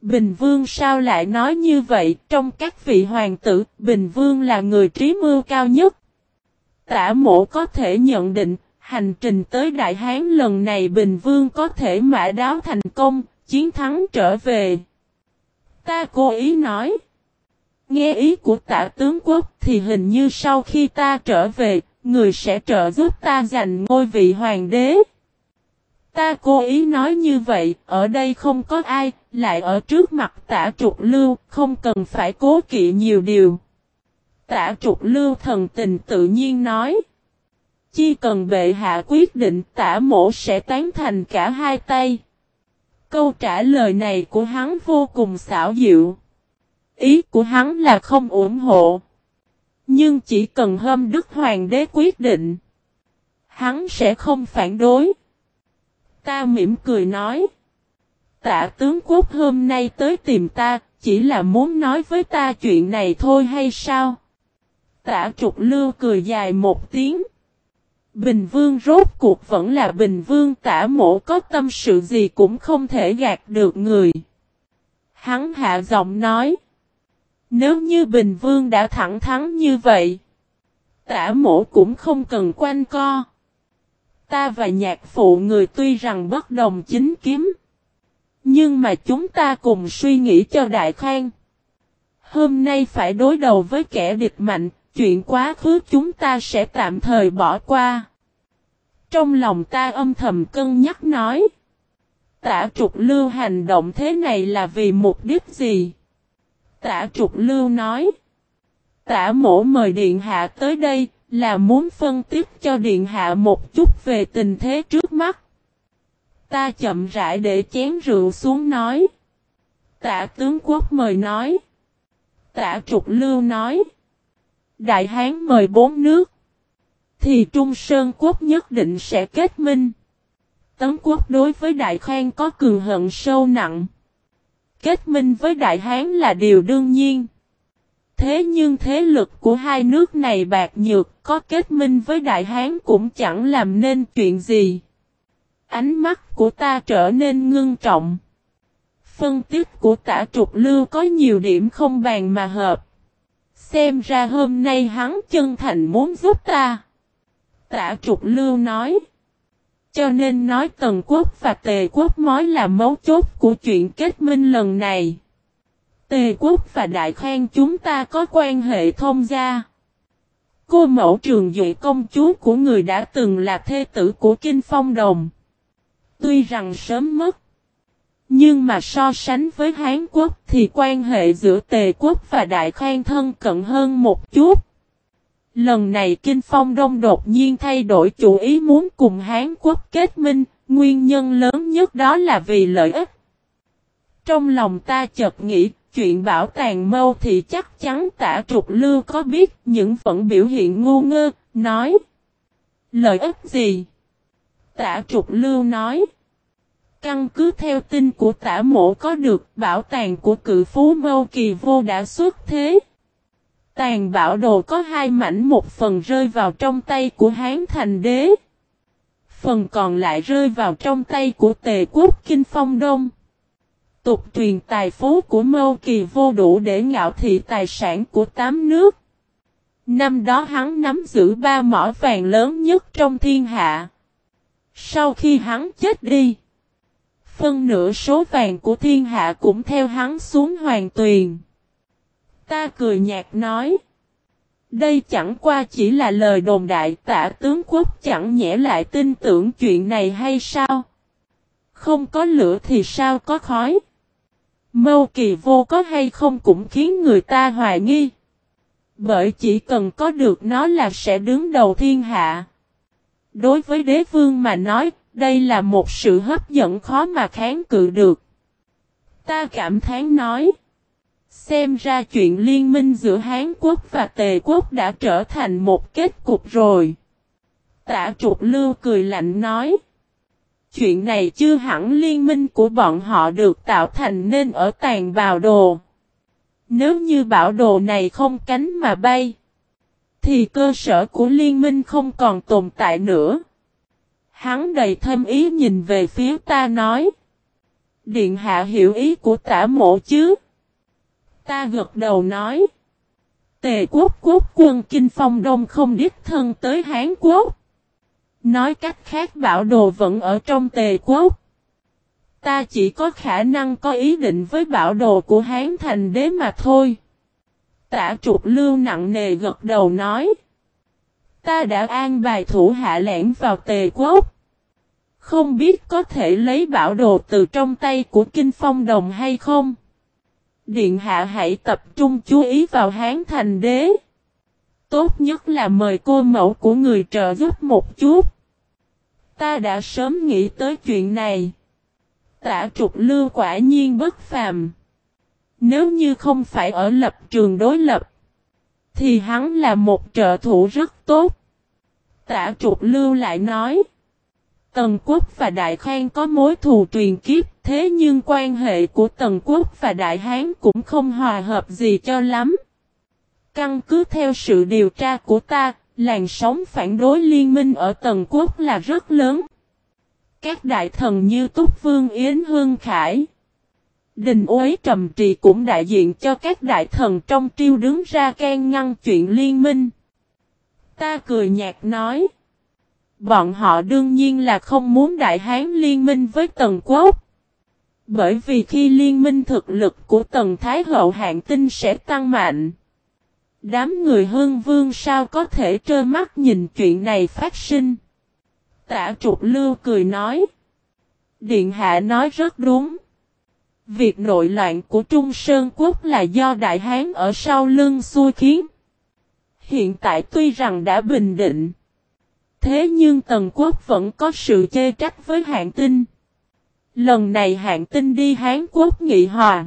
Bình Vương sao lại nói như vậy, trong các vị hoàng tử, Bình Vương là người trí mưu cao nhất. Tả mộ có thể nhận định, hành trình tới Đại Hán lần này Bình Vương có thể mã đáo thành công, chiến thắng trở về. Ta cố ý nói. Nghe ý của tả tướng quốc thì hình như sau khi ta trở về, người sẽ trợ giúp ta giành ngôi vị hoàng đế. Ta cố ý nói như vậy, ở đây không có ai, lại ở trước mặt tả trục lưu, không cần phải cố kỵ nhiều điều. Tả trục lưu thần tình tự nhiên nói. Chỉ cần bệ hạ quyết định tả mổ sẽ tán thành cả hai tay. Câu trả lời này của hắn vô cùng xảo diệu. Ý của hắn là không ủng hộ. Nhưng chỉ cần hâm đức hoàng đế quyết định. Hắn sẽ không phản đối. Ta mỉm cười nói. Tạ tướng quốc hôm nay tới tìm ta, chỉ là muốn nói với ta chuyện này thôi hay sao? Tạ trục lưu cười dài một tiếng. Bình Vương rốt cuộc vẫn là Bình Vương tả mổ có tâm sự gì cũng không thể gạt được người. Hắn hạ giọng nói. Nếu như Bình Vương đã thẳng thắn như vậy. Tả mổ cũng không cần quanh co. Ta và nhạc phụ người tuy rằng bất đồng chính kiếm. Nhưng mà chúng ta cùng suy nghĩ cho Đại Khang. Hôm nay phải đối đầu với kẻ địch mạnh, chuyện quá khứ chúng ta sẽ tạm thời bỏ qua. Trong lòng ta âm thầm cân nhắc nói. Tả trục lưu hành động thế này là vì mục đích gì? Tả trục lưu nói. Tả mổ mời Điện Hạ tới đây là muốn phân tích cho Điện Hạ một chút về tình thế trước mắt. Ta chậm rãi để chén rượu xuống nói. tả tướng quốc mời nói. tả trục lưu nói. Đại Hán mời bốn nước. Thì Trung Sơn quốc nhất định sẽ kết minh. Tấn quốc đối với Đại Khang có cường hận sâu nặng. Kết minh với Đại Hán là điều đương nhiên. Thế nhưng thế lực của hai nước này bạc nhược, có kết minh với Đại Hán cũng chẳng làm nên chuyện gì. Ánh mắt của ta trở nên ngưng trọng. Phân tích của tả trục lưu có nhiều điểm không bàn mà hợp. Xem ra hôm nay hắn chân thành muốn giúp ta. Tả trục lưu nói. Cho nên nói Tần Quốc và Tề Quốc mới là mấu chốt của chuyện kết minh lần này. Tề Quốc và Đại Khang chúng ta có quan hệ thông gia. Cô mẫu trường dụ công chúa của người đã từng là thê tử của Kinh Phong Đồng. Tuy rằng sớm mất. Nhưng mà so sánh với Hán Quốc thì quan hệ giữa Tề Quốc và Đại Khang thân cận hơn một chút. Lần này Kinh Phong Đông đột nhiên thay đổi chủ ý muốn cùng Hán Quốc kết minh, nguyên nhân lớn nhất đó là vì lợi ích. Trong lòng ta chợt nghĩ, chuyện bảo tàng mâu thì chắc chắn tả trục lưu có biết những vẫn biểu hiện ngu ngơ, nói. Lợi ích gì? Tả trục lưu nói. Căn cứ theo tin của tả mộ có được bảo tàng của cự phú mâu kỳ vô đã xuất thế. Tàn bảo đồ có hai mảnh một phần rơi vào trong tay của Hán Thành Đế. Phần còn lại rơi vào trong tay của Tề Quốc Kinh Phong Đông. Tục truyền tài phú của Mâu Kỳ vô đủ để ngạo thị tài sản của tám nước. Năm đó hắn nắm giữ ba mỏ vàng lớn nhất trong thiên hạ. Sau khi hắn chết đi, phân nửa số vàng của thiên hạ cũng theo hắn xuống hoàng tuyền. Ta cười nhạt nói. Đây chẳng qua chỉ là lời đồn đại tả tướng quốc chẳng nhẽ lại tin tưởng chuyện này hay sao? Không có lửa thì sao có khói? Mâu kỳ vô có hay không cũng khiến người ta hoài nghi. Bởi chỉ cần có được nó là sẽ đứng đầu thiên hạ. Đối với đế vương mà nói, đây là một sự hấp dẫn khó mà kháng cự được. Ta cảm thán nói. Xem ra chuyện liên minh giữa Hán Quốc và Tề Quốc đã trở thành một kết cục rồi. Tả trục lưu cười lạnh nói. Chuyện này chưa hẳn liên minh của bọn họ được tạo thành nên ở tàn bào đồ. Nếu như bảo đồ này không cánh mà bay, thì cơ sở của liên minh không còn tồn tại nữa. Hắn đầy thêm ý nhìn về phía ta nói. Điện hạ hiểu ý của tả mộ chứ? Ta gật đầu nói. Tề quốc quốc quân Kinh Phong Đông không đích thân tới Hán Quốc. Nói cách khác bảo đồ vẫn ở trong tề quốc. Ta chỉ có khả năng có ý định với bảo đồ của Hán thành đế mà thôi. Tả trục lưu nặng nề gật đầu nói. Ta đã an bài thủ hạ lẻn vào tề quốc. Không biết có thể lấy bảo đồ từ trong tay của Kinh Phong Đồng hay không? Điện hạ hãy tập trung chú ý vào Hán thành đế. Tốt nhất là mời cô mẫu của người trợ giúp một chút. Ta đã sớm nghĩ tới chuyện này. Tả trục lưu quả nhiên bất phàm. Nếu như không phải ở lập trường đối lập, thì hắn là một trợ thủ rất tốt. Tả trục lưu lại nói. Tần quốc và Đại Khang có mối thù truyền kiếp, thế nhưng quan hệ của Tần quốc và Đại Hán cũng không hòa hợp gì cho lắm. Căn cứ theo sự điều tra của ta, làn sóng phản đối liên minh ở Tần quốc là rất lớn. Các đại thần như Túc Vương Yến Hương Khải, Đình Uế Trầm Trì cũng đại diện cho các đại thần trong triêu đứng ra can ngăn chuyện liên minh. Ta cười nhạt nói. Bọn họ đương nhiên là không muốn Đại Hán liên minh với Tần Quốc. Bởi vì khi liên minh thực lực của Tần Thái Hậu hạng tinh sẽ tăng mạnh. Đám người hương vương sao có thể trơ mắt nhìn chuyện này phát sinh. Tả trục lưu cười nói. Điện hạ nói rất đúng. Việc nội loạn của Trung Sơn Quốc là do Đại Hán ở sau lưng xui khiến. Hiện tại tuy rằng đã bình định. Thế nhưng Tần Quốc vẫn có sự chê trách với hạng tinh. Lần này hạng tinh đi Hán Quốc nghị hòa.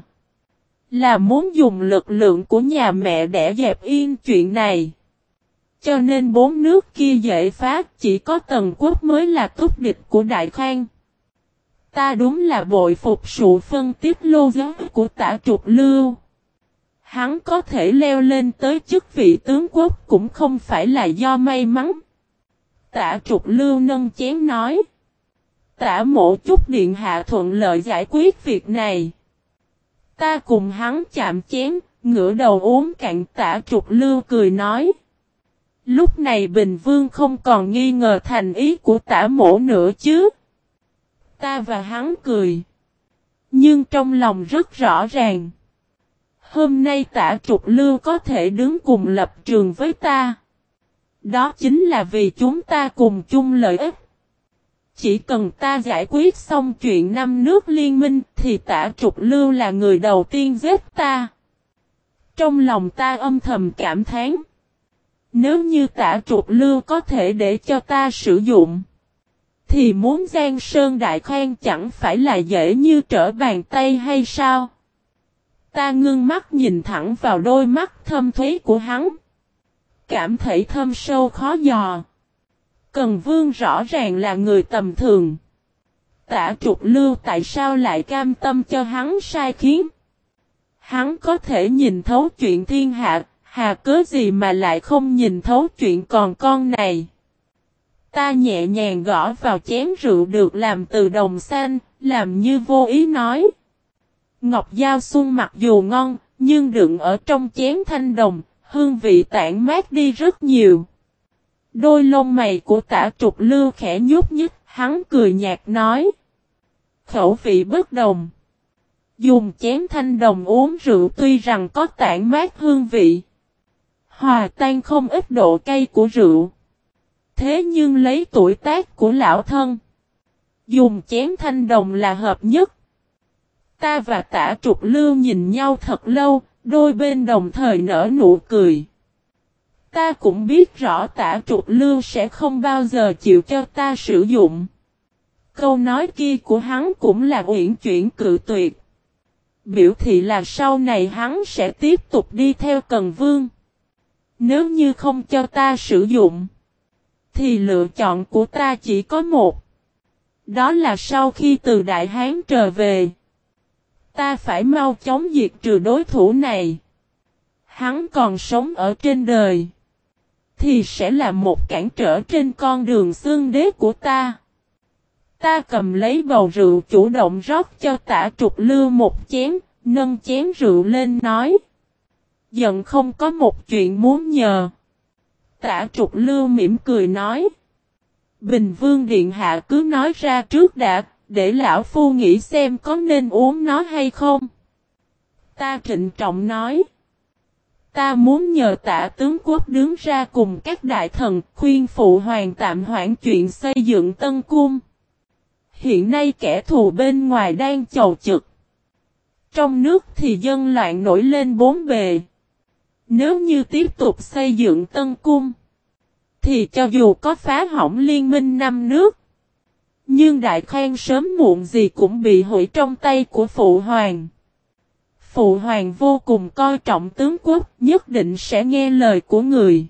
Là muốn dùng lực lượng của nhà mẹ để dẹp yên chuyện này. Cho nên bốn nước kia dễ phát chỉ có Tần Quốc mới là túc địch của Đại Khang. Ta đúng là bội phục sự phân tiếp lô giới của tả trục lưu. Hắn có thể leo lên tới chức vị tướng quốc cũng không phải là do may mắn. Tả trục lưu nâng chén nói. Tả mộ chút điện hạ thuận lợi giải quyết việc này. Ta cùng hắn chạm chén, ngửa đầu uống cạn tả trục lưu cười nói. Lúc này Bình Vương không còn nghi ngờ thành ý của tả mộ nữa chứ. Ta và hắn cười. Nhưng trong lòng rất rõ ràng. Hôm nay tả trục lưu có thể đứng cùng lập trường với ta. Đó chính là vì chúng ta cùng chung lợi ích. Chỉ cần ta giải quyết xong chuyện năm nước liên minh thì tả trục lưu là người đầu tiên giết ta. Trong lòng ta âm thầm cảm thán. Nếu như tả trục lưu có thể để cho ta sử dụng. Thì muốn Giang Sơn Đại Khoan chẳng phải là dễ như trở bàn tay hay sao? Ta ngưng mắt nhìn thẳng vào đôi mắt thâm thúy của hắn. Cảm thấy thâm sâu khó dò. Cần Vương rõ ràng là người tầm thường. Tả trục lưu tại sao lại cam tâm cho hắn sai khiến? Hắn có thể nhìn thấu chuyện thiên hạ, hà cớ gì mà lại không nhìn thấu chuyện còn con này? Ta nhẹ nhàng gõ vào chén rượu được làm từ đồng xanh, làm như vô ý nói. Ngọc Giao Xuân mặc dù ngon, nhưng đựng ở trong chén thanh đồng, hương vị tản mát đi rất nhiều. Đôi lông mày của tả trục lưu khẽ nhúc nhích, hắn cười nhạt nói. Khẩu vị bất đồng. Dùng chén thanh đồng uống rượu tuy rằng có tản mát hương vị. Hòa tan không ít độ cay của rượu. Thế nhưng lấy tuổi tác của lão thân. Dùng chén thanh đồng là hợp nhất. Ta và tả trục lưu nhìn nhau thật lâu, đôi bên đồng thời nở nụ cười. Ta cũng biết rõ tả trục lưu sẽ không bao giờ chịu cho ta sử dụng. Câu nói kia của hắn cũng là uyển chuyển cự tuyệt. Biểu thị là sau này hắn sẽ tiếp tục đi theo Cần Vương. Nếu như không cho ta sử dụng, thì lựa chọn của ta chỉ có một. Đó là sau khi từ Đại Hán trở về, ta phải mau chóng diệt trừ đối thủ này. Hắn còn sống ở trên đời, thì sẽ là một cản trở trên con đường xương đế của ta. Ta cầm lấy bầu rượu chủ động rót cho tả trục lưu một chén, nâng chén rượu lên nói. Giận không có một chuyện muốn nhờ. Tả trục lưu mỉm cười nói. Bình vương điện hạ cứ nói ra trước đã, để lão phu nghĩ xem có nên uống nó hay không. Ta trịnh trọng nói. Ta muốn nhờ tả tướng quốc đứng ra cùng các đại thần khuyên phụ hoàng tạm hoãn chuyện xây dựng tân cung. Hiện nay kẻ thù bên ngoài đang chầu trực. Trong nước thì dân loạn nổi lên bốn bề. Nếu như tiếp tục xây dựng tân cung, thì cho dù có phá hỏng liên minh năm nước, nhưng đại khoan sớm muộn gì cũng bị hủy trong tay của phụ hoàng. Phụ hoàng vô cùng coi trọng tướng quốc, nhất định sẽ nghe lời của người.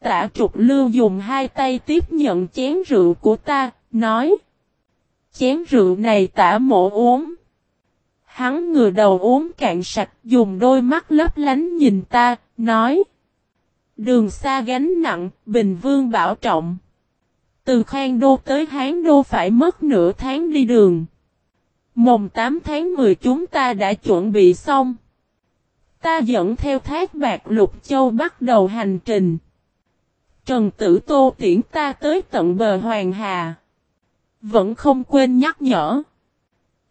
Tả trục lưu dùng hai tay tiếp nhận chén rượu của ta, nói. Chén rượu này tả mộ uống. Hắn ngừa đầu uống cạn sạch, dùng đôi mắt lấp lánh nhìn ta, nói. Đường xa gánh nặng, Bình Vương bảo trọng. Từ Khang Đô tới Hán Đô phải mất nửa tháng đi đường. Mồng 8 tháng 10 chúng ta đã chuẩn bị xong. Ta dẫn theo thác bạc lục châu bắt đầu hành trình. Trần Tử Tô tiễn ta tới tận bờ Hoàng Hà. Vẫn không quên nhắc nhở.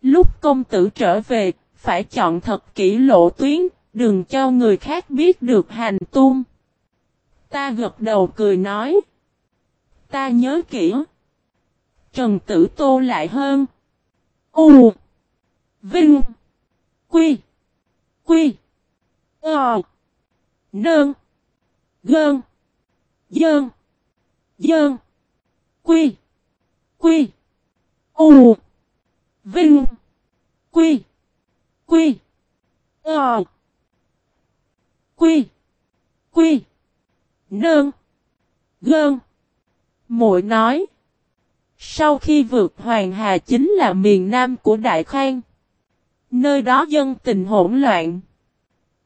Lúc công tử trở về, phải chọn thật kỹ lộ tuyến, đừng cho người khác biết được hành tung. Ta gật đầu cười nói. Ta nhớ kỹ. Trần Tử Tô lại hơn. U. Vinh. Quy. Quy. Ờ. Nơn. Gơn. Dơn. Dơn. Quy. Quy. U. Vinh. Quy. Quy. Ờ. Quy. Quy. nương Gơn. Muội nói. Sau khi vượt Hoàng Hà chính là miền Nam của Đại Khang. Nơi đó dân tình hỗn loạn.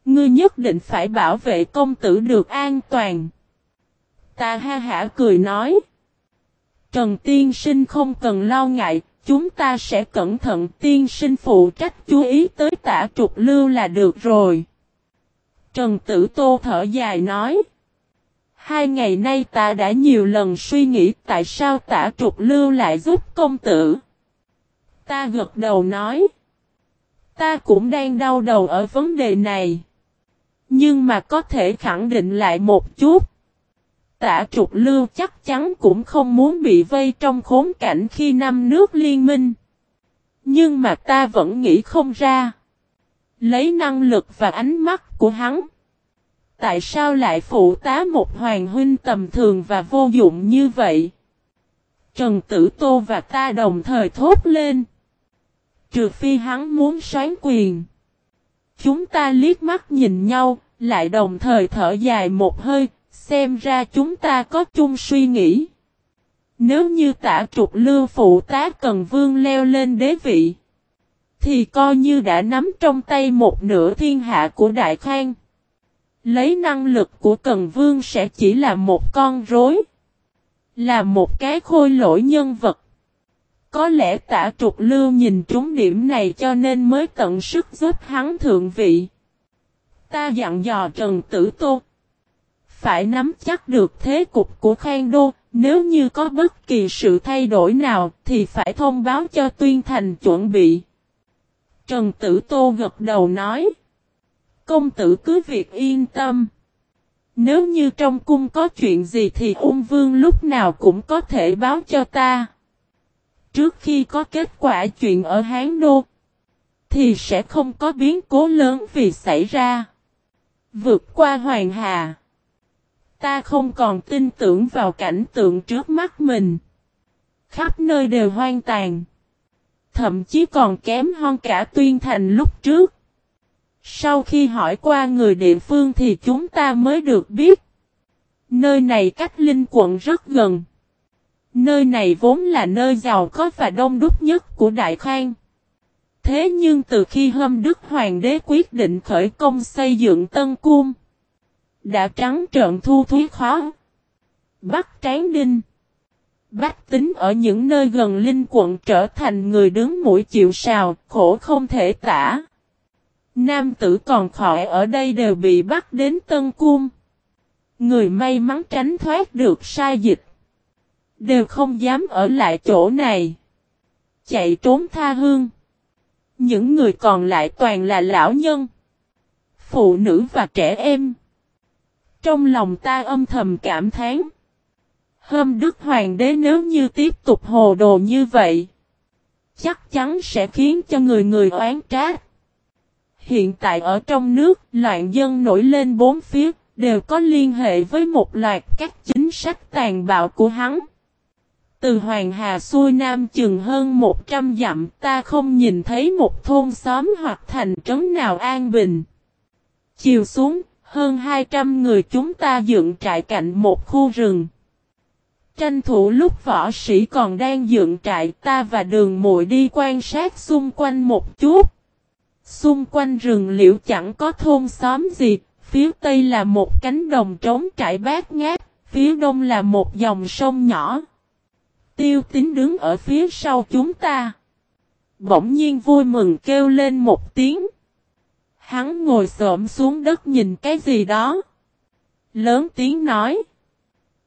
Ngươi nhất định phải bảo vệ công tử được an toàn. Ta ha hả cười nói. Trần Tiên Sinh không cần lo ngại, chúng ta sẽ cẩn thận, tiên sinh phụ trách chú ý tới tả trục lưu là được rồi. Trần Tử Tô thở dài nói. Hai ngày nay ta đã nhiều lần suy nghĩ tại sao tả trục lưu lại giúp công tử. Ta gật đầu nói. Ta cũng đang đau đầu ở vấn đề này. Nhưng mà có thể khẳng định lại một chút. Tả trục lưu chắc chắn cũng không muốn bị vây trong khốn cảnh khi năm nước liên minh. Nhưng mà ta vẫn nghĩ không ra. Lấy năng lực và ánh mắt của hắn. Tại sao lại phụ tá một hoàng huynh tầm thường và vô dụng như vậy? Trần Tử Tô và ta đồng thời thốt lên. Trừ phi hắn muốn xoán quyền. Chúng ta liếc mắt nhìn nhau, lại đồng thời thở dài một hơi, xem ra chúng ta có chung suy nghĩ. Nếu như tả trục lưu phụ tá cần vương leo lên đế vị, thì coi như đã nắm trong tay một nửa thiên hạ của Đại Khang. Lấy năng lực của Cần Vương sẽ chỉ là một con rối. Là một cái khôi lỗi nhân vật. Có lẽ tả trục lưu nhìn trúng điểm này cho nên mới tận sức giúp hắn thượng vị. Ta dặn dò Trần Tử Tô. Phải nắm chắc được thế cục của Khang Đô, nếu như có bất kỳ sự thay đổi nào thì phải thông báo cho Tuyên Thành chuẩn bị. Trần Tử Tô gật đầu nói. Công tử cứ việc yên tâm. Nếu như trong cung có chuyện gì thì ung vương lúc nào cũng có thể báo cho ta. Trước khi có kết quả chuyện ở Hán Đô, thì sẽ không có biến cố lớn vì xảy ra. Vượt qua Hoàng Hà. Ta không còn tin tưởng vào cảnh tượng trước mắt mình. Khắp nơi đều hoang tàn. Thậm chí còn kém hơn cả tuyên thành lúc trước. Sau khi hỏi qua người địa phương thì chúng ta mới được biết. Nơi này cách Linh quận rất gần. Nơi này vốn là nơi giàu có và đông đúc nhất của Đại Khang. Thế nhưng từ khi hôm Đức Hoàng đế quyết định khởi công xây dựng Tân Cung, đã trắng trợn thu thuế khó. Bắt tráng đinh. Bách tính ở những nơi gần linh quận trở thành người đứng mũi chịu sào, khổ không thể tả. Nam tử còn khỏi ở đây đều bị bắt đến Tân Cung. Người may mắn tránh thoát được sai dịch. Đều không dám ở lại chỗ này. Chạy trốn tha hương. Những người còn lại toàn là lão nhân. Phụ nữ và trẻ em. Trong lòng ta âm thầm cảm thán. Hôm Đức Hoàng đế nếu như tiếp tục hồ đồ như vậy. Chắc chắn sẽ khiến cho người người oán trách. Hiện tại ở trong nước, loạn dân nổi lên bốn phía, đều có liên hệ với một loạt các chính sách tàn bạo của hắn. Từ Hoàng Hà xuôi Nam chừng hơn 100 dặm ta không nhìn thấy một thôn xóm hoặc thành trấn nào an bình. Chiều xuống, hơn 200 người chúng ta dựng trại cạnh một khu rừng. Tranh thủ lúc võ sĩ còn đang dựng trại ta và đường muội đi quan sát xung quanh một chút. Xung quanh rừng liễu chẳng có thôn xóm gì, phía tây là một cánh đồng trống trải bát ngát, phía đông là một dòng sông nhỏ. Tiêu tính đứng ở phía sau chúng ta. Bỗng nhiên vui mừng kêu lên một tiếng. Hắn ngồi xổm xuống đất nhìn cái gì đó. Lớn tiếng nói.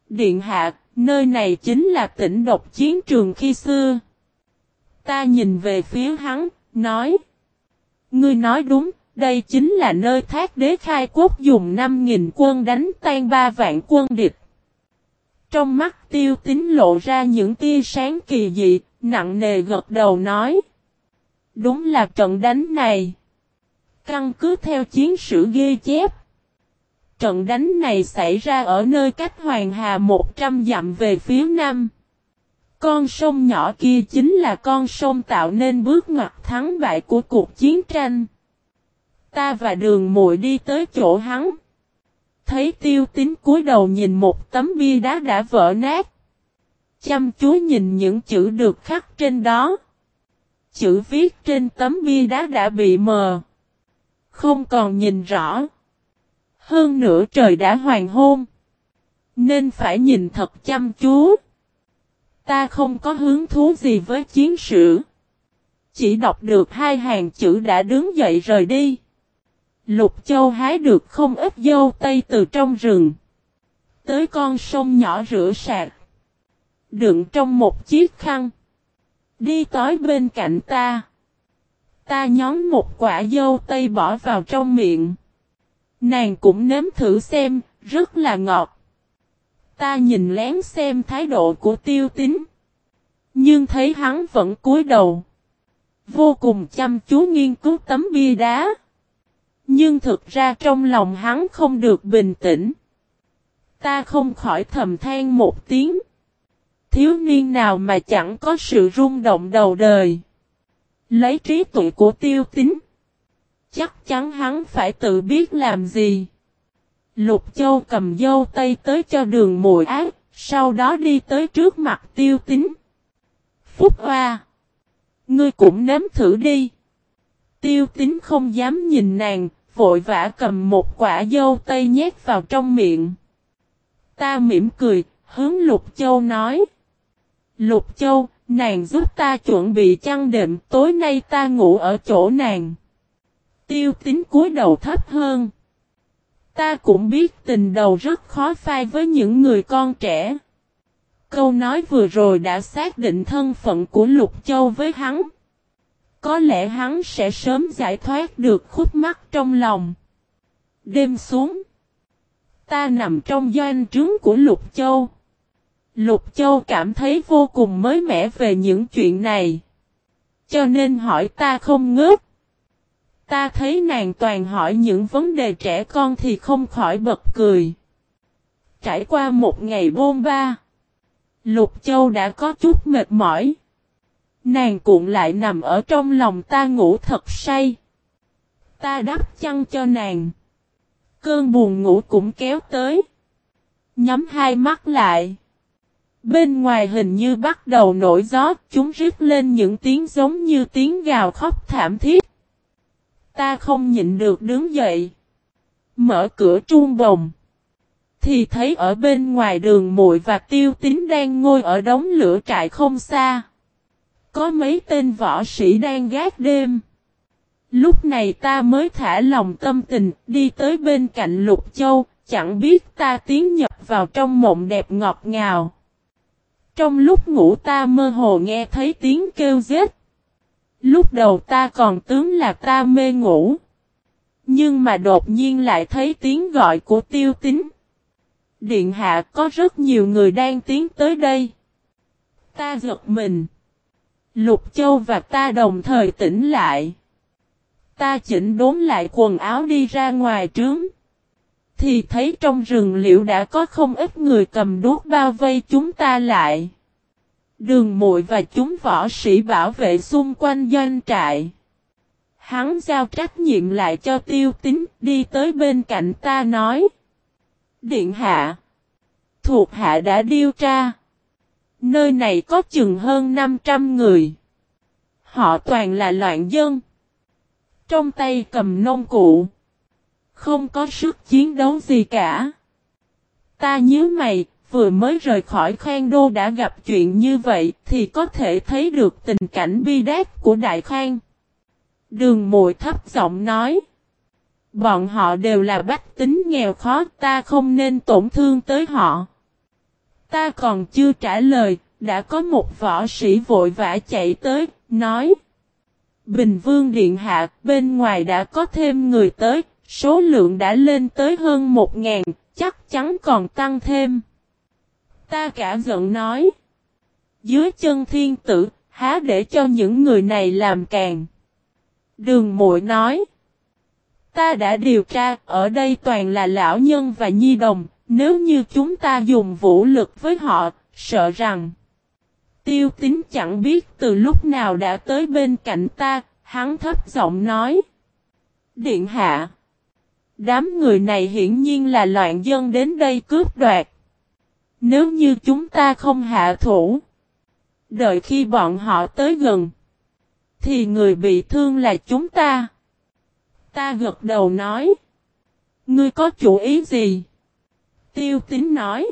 Điện hạ, nơi này chính là tỉnh độc chiến trường khi xưa. Ta nhìn về phía hắn, nói. Ngươi nói đúng, đây chính là nơi thác đế khai quốc dùng 5.000 quân đánh tan ba vạn quân địch. Trong mắt tiêu tính lộ ra những tia sáng kỳ dị, nặng nề gật đầu nói. Đúng là trận đánh này. Căn cứ theo chiến sử ghi chép. Trận đánh này xảy ra ở nơi cách Hoàng Hà 100 dặm về phía nam. Con sông nhỏ kia chính là con sông tạo nên bước ngoặt thắng bại của cuộc chiến tranh. Ta và đường muội đi tới chỗ hắn. Thấy tiêu tính cúi đầu nhìn một tấm bia đá đã vỡ nát. Chăm chú nhìn những chữ được khắc trên đó. Chữ viết trên tấm bia đá đã bị mờ. Không còn nhìn rõ. Hơn nữa trời đã hoàng hôn. Nên phải nhìn thật chăm chú. Ta không có hứng thú gì với chiến sử. Chỉ đọc được hai hàng chữ đã đứng dậy rời đi. Lục Châu hái được không ít dâu tây từ trong rừng. Tới con sông nhỏ rửa sạc. Đựng trong một chiếc khăn. Đi tới bên cạnh ta. Ta nhón một quả dâu tây bỏ vào trong miệng. Nàng cũng nếm thử xem, rất là ngọt. Ta nhìn lén xem thái độ của tiêu tính. Nhưng thấy hắn vẫn cúi đầu. Vô cùng chăm chú nghiên cứu tấm bia đá. Nhưng thực ra trong lòng hắn không được bình tĩnh. Ta không khỏi thầm than một tiếng. Thiếu niên nào mà chẳng có sự rung động đầu đời. Lấy trí tuệ của tiêu tính. Chắc chắn hắn phải tự biết làm gì. Lục Châu cầm dâu tây tới cho đường mùi ác, sau đó đi tới trước mặt tiêu tính. Phúc Hoa! Ngươi cũng nếm thử đi. Tiêu tính không dám nhìn nàng, vội vã cầm một quả dâu tây nhét vào trong miệng. Ta mỉm cười, hướng Lục Châu nói. Lục Châu, nàng giúp ta chuẩn bị chăn đệm, tối nay ta ngủ ở chỗ nàng. Tiêu tính cúi đầu thấp hơn. Ta cũng biết tình đầu rất khó phai với những người con trẻ. Câu nói vừa rồi đã xác định thân phận của Lục Châu với hắn. Có lẽ hắn sẽ sớm giải thoát được khúc mắc trong lòng. Đêm xuống. Ta nằm trong doanh trướng của Lục Châu. Lục Châu cảm thấy vô cùng mới mẻ về những chuyện này. Cho nên hỏi ta không ngớt. Ta thấy nàng toàn hỏi những vấn đề trẻ con thì không khỏi bật cười. Trải qua một ngày bôn ba. Lục Châu đã có chút mệt mỏi. Nàng cuộn lại nằm ở trong lòng ta ngủ thật say. Ta đắp chăn cho nàng. Cơn buồn ngủ cũng kéo tới. Nhắm hai mắt lại. Bên ngoài hình như bắt đầu nổi gió, chúng rít lên những tiếng giống như tiếng gào khóc thảm thiết. Ta không nhịn được đứng dậy. Mở cửa chuông bồng. Thì thấy ở bên ngoài đường muội và tiêu tín đang ngồi ở đống lửa trại không xa. Có mấy tên võ sĩ đang gác đêm. Lúc này ta mới thả lòng tâm tình đi tới bên cạnh Lục Châu, chẳng biết ta tiến nhập vào trong mộng đẹp ngọt ngào. Trong lúc ngủ ta mơ hồ nghe thấy tiếng kêu giết. Lúc đầu ta còn tướng là ta mê ngủ. Nhưng mà đột nhiên lại thấy tiếng gọi của tiêu tính. Điện hạ, có rất nhiều người đang tiến tới đây. Ta giật mình. Lục Châu và ta đồng thời tỉnh lại. Ta chỉnh đốn lại quần áo đi ra ngoài trướng. Thì thấy trong rừng liễu đã có không ít người cầm đuốc bao vây chúng ta lại. Đường muội và chúng võ sĩ bảo vệ xung quanh doanh trại. Hắn giao trách nhiệm lại cho tiêu tính đi tới bên cạnh ta nói. Điện hạ. Thuộc hạ đã điều tra. Nơi này có chừng hơn 500 người. Họ toàn là loạn dân. Trong tay cầm nông cụ. Không có sức chiến đấu gì cả. Ta nhớ mày, vừa mới rời khỏi Khang Đô đã gặp chuyện như vậy thì có thể thấy được tình cảnh bi đát của Đại Khang. Đường mùi thấp giọng nói. Bọn họ đều là bách tính nghèo khó ta không nên tổn thương tới họ. Ta còn chưa trả lời, đã có một võ sĩ vội vã chạy tới, nói. Bình Vương Điện Hạ, bên ngoài đã có thêm người tới, số lượng đã lên tới hơn một ngàn, chắc chắn còn tăng thêm. Ta cả giận nói. Dưới chân thiên tử, há để cho những người này làm càng. Đường muội nói. Ta đã điều tra, ở đây toàn là lão nhân và nhi đồng, nếu như chúng ta dùng vũ lực với họ, sợ rằng Tiêu tính chẳng biết từ lúc nào đã tới bên cạnh ta, hắn thấp giọng nói. Điện hạ. Đám người này hiển nhiên là loạn dân đến đây cướp đoạt. Nếu như chúng ta không hạ thủ. Đợi khi bọn họ tới gần. Thì người bị thương là chúng ta. Ta gật đầu nói. Ngươi có chủ ý gì? Tiêu tính nói.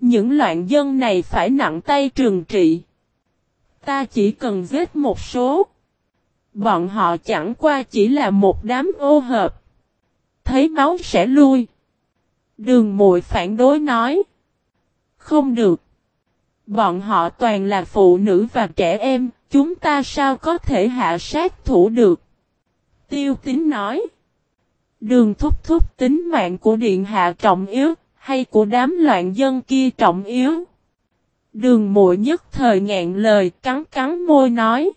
Những loạn dân này phải nặng tay trừng trị. Ta chỉ cần giết một số. Bọn họ chẳng qua chỉ là một đám ô hợp. Thấy máu sẽ lui. Đường muội phản đối nói. Không được. Bọn họ toàn là phụ nữ và trẻ em, chúng ta sao có thể hạ sát thủ được? Tiêu tính nói. Đường thúc thúc tính mạng của điện hạ trọng yếu, hay của đám loạn dân kia trọng yếu? Đường muội nhất thời ngạn lời cắn cắn môi nói.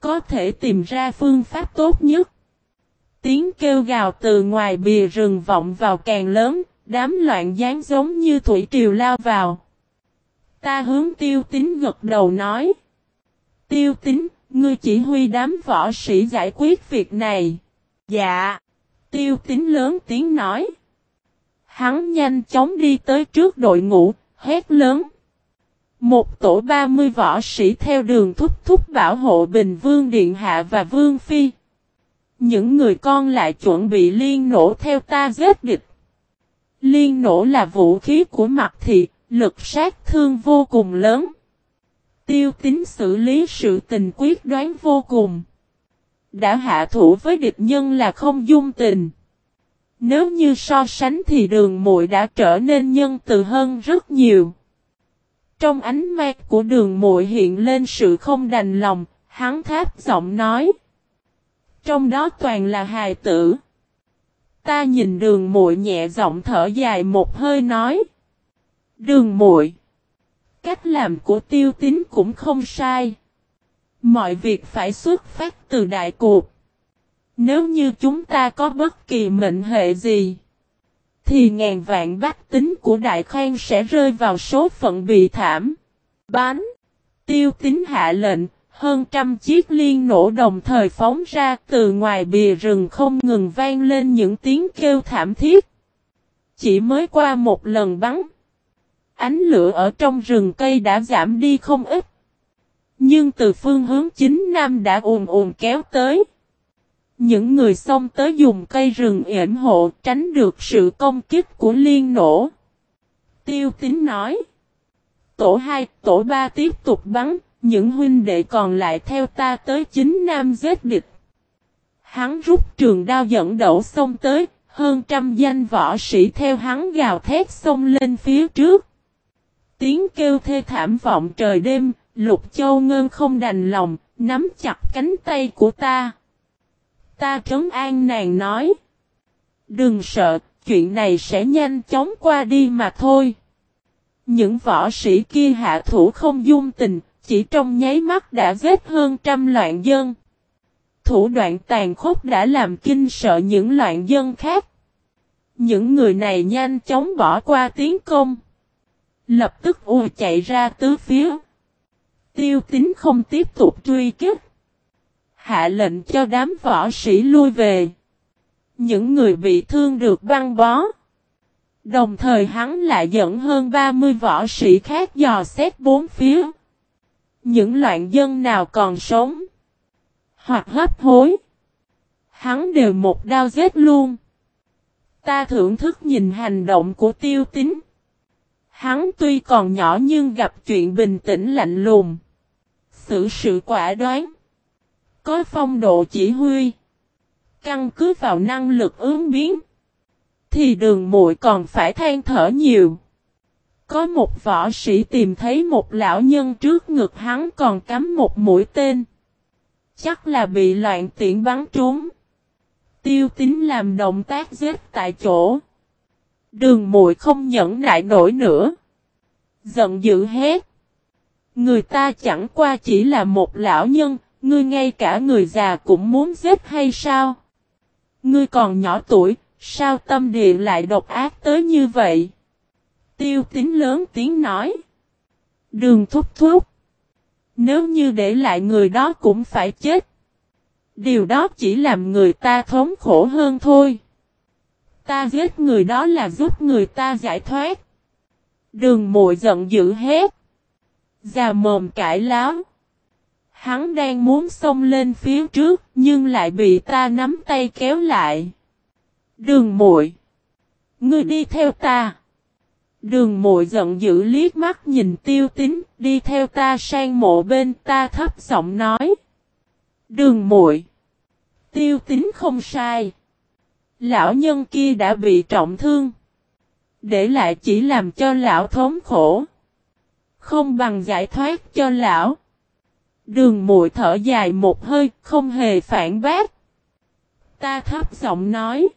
Có thể tìm ra phương pháp tốt nhất. Tiếng kêu gào từ ngoài bìa rừng vọng vào càng lớn, đám loạn gián giống như thủy triều lao vào. Ta hướng tiêu tính gật đầu nói. Tiêu tính, ngươi chỉ huy đám võ sĩ giải quyết việc này. Dạ. Tiêu tính lớn tiếng nói. Hắn nhanh chóng đi tới trước đội ngũ, hét lớn. Một tổ 30 võ sĩ theo đường thúc thúc bảo hộ Bình Vương Điện Hạ và Vương Phi. Những người con lại chuẩn bị liên nổ theo ta giết địch. Liên nổ là vũ khí của mặt thị, lực sát thương vô cùng lớn. Tiêu tính xử lý sự tình quyết đoán vô cùng. Đã hạ thủ với địch nhân là không dung tình. Nếu như so sánh thì đường muội đã trở nên nhân từ hơn rất nhiều. Trong ánh mắt của đường muội hiện lên sự không đành lòng, hắn tháp giọng nói. Trong đó toàn là hài tử. Ta nhìn đường muội nhẹ giọng thở dài một hơi nói. Đường muội Cách làm của tiêu tín cũng không sai. Mọi việc phải xuất phát từ đại cuộc. Nếu như chúng ta có bất kỳ mệnh hệ gì, thì ngàn vạn bách tính của Đại Khang sẽ rơi vào số phận bị thảm. Bán. Tiêu tín hạ lệnh, hơn trăm chiếc liên nổ đồng thời phóng ra từ ngoài bìa rừng không ngừng vang lên những tiếng kêu thảm thiết. Chỉ mới qua một lần bắn. Ánh lửa ở trong rừng cây đã giảm đi không ít. Nhưng từ phương hướng chính nam đã ùn ùn kéo tới. Những người xông tới dùng cây rừng yểm hộ tránh được sự công kích của liên nổ. Tiêu tín nói. Tổ 2, tổ 3 tiếp tục bắn, những huynh đệ còn lại theo ta tới chính nam giết địch. Hắn rút trường đao dẫn đổ xông tới, hơn trăm danh võ sĩ theo hắn gào thét xông lên phía trước. Tiếng kêu thê thảm vọng trời đêm, lục châu ngân không đành lòng, nắm chặt cánh tay của ta. Ta trấn an nàng nói. Đừng sợ, chuyện này sẽ nhanh chóng qua đi mà thôi. Những võ sĩ kia hạ thủ không dung tình, chỉ trong nháy mắt đã giết hơn trăm loạn dân. Thủ đoạn tàn khốc đã làm kinh sợ những loạn dân khác. Những người này nhanh chóng bỏ qua tiến công. Lập tức ùa chạy ra tứ phía. Tiêu tính không tiếp tục truy kích. Hạ lệnh cho đám võ sĩ lui về. Những người bị thương được băng bó. Đồng thời hắn lại dẫn hơn 30 võ sĩ khác dò xét bốn phía. Những loạn dân nào còn sống. Hoặc hấp hối. Hắn đều một đao giết luôn. Ta thưởng thức nhìn hành động của tiêu tính. Hắn tuy còn nhỏ nhưng gặp chuyện bình tĩnh lạnh lùng. Sự sự quả đoán. Có phong độ chỉ huy. Căn cứ vào năng lực ứng biến. Thì đường muội còn phải than thở nhiều. Có một võ sĩ tìm thấy một lão nhân trước ngực hắn còn cắm một mũi tên. Chắc là bị loạn tiện bắn trúng. Tiêu tính làm động tác giết tại chỗ. Đường muội không nhẫn nại nổi nữa. Giận dữ hết. Người ta chẳng qua chỉ là một lão nhân, ngươi ngay cả người già cũng muốn giết hay sao? Ngươi còn nhỏ tuổi, sao tâm địa lại độc ác tới như vậy? Tiêu tính lớn tiếng nói. Đường thúc thúc. Nếu như để lại người đó cũng phải chết. Điều đó chỉ làm người ta thống khổ hơn thôi. Ta giết người đó là giúp người ta giải thoát. Đường mội giận dữ hết. Già mồm cãi láo. Hắn đang muốn xông lên phía trước, nhưng lại bị ta nắm tay kéo lại. Đường muội Ngươi đi theo ta. Đường mội giận dữ liếc mắt nhìn tiêu tính, đi theo ta sang mộ bên ta thấp giọng nói. Đường muội Tiêu tính không sai. Lão nhân kia đã bị trọng thương. Để lại chỉ làm cho lão thống khổ. Không bằng giải thoát cho lão. Đường muội thở dài một hơi, không hề phản bác. Ta thấp giọng nói.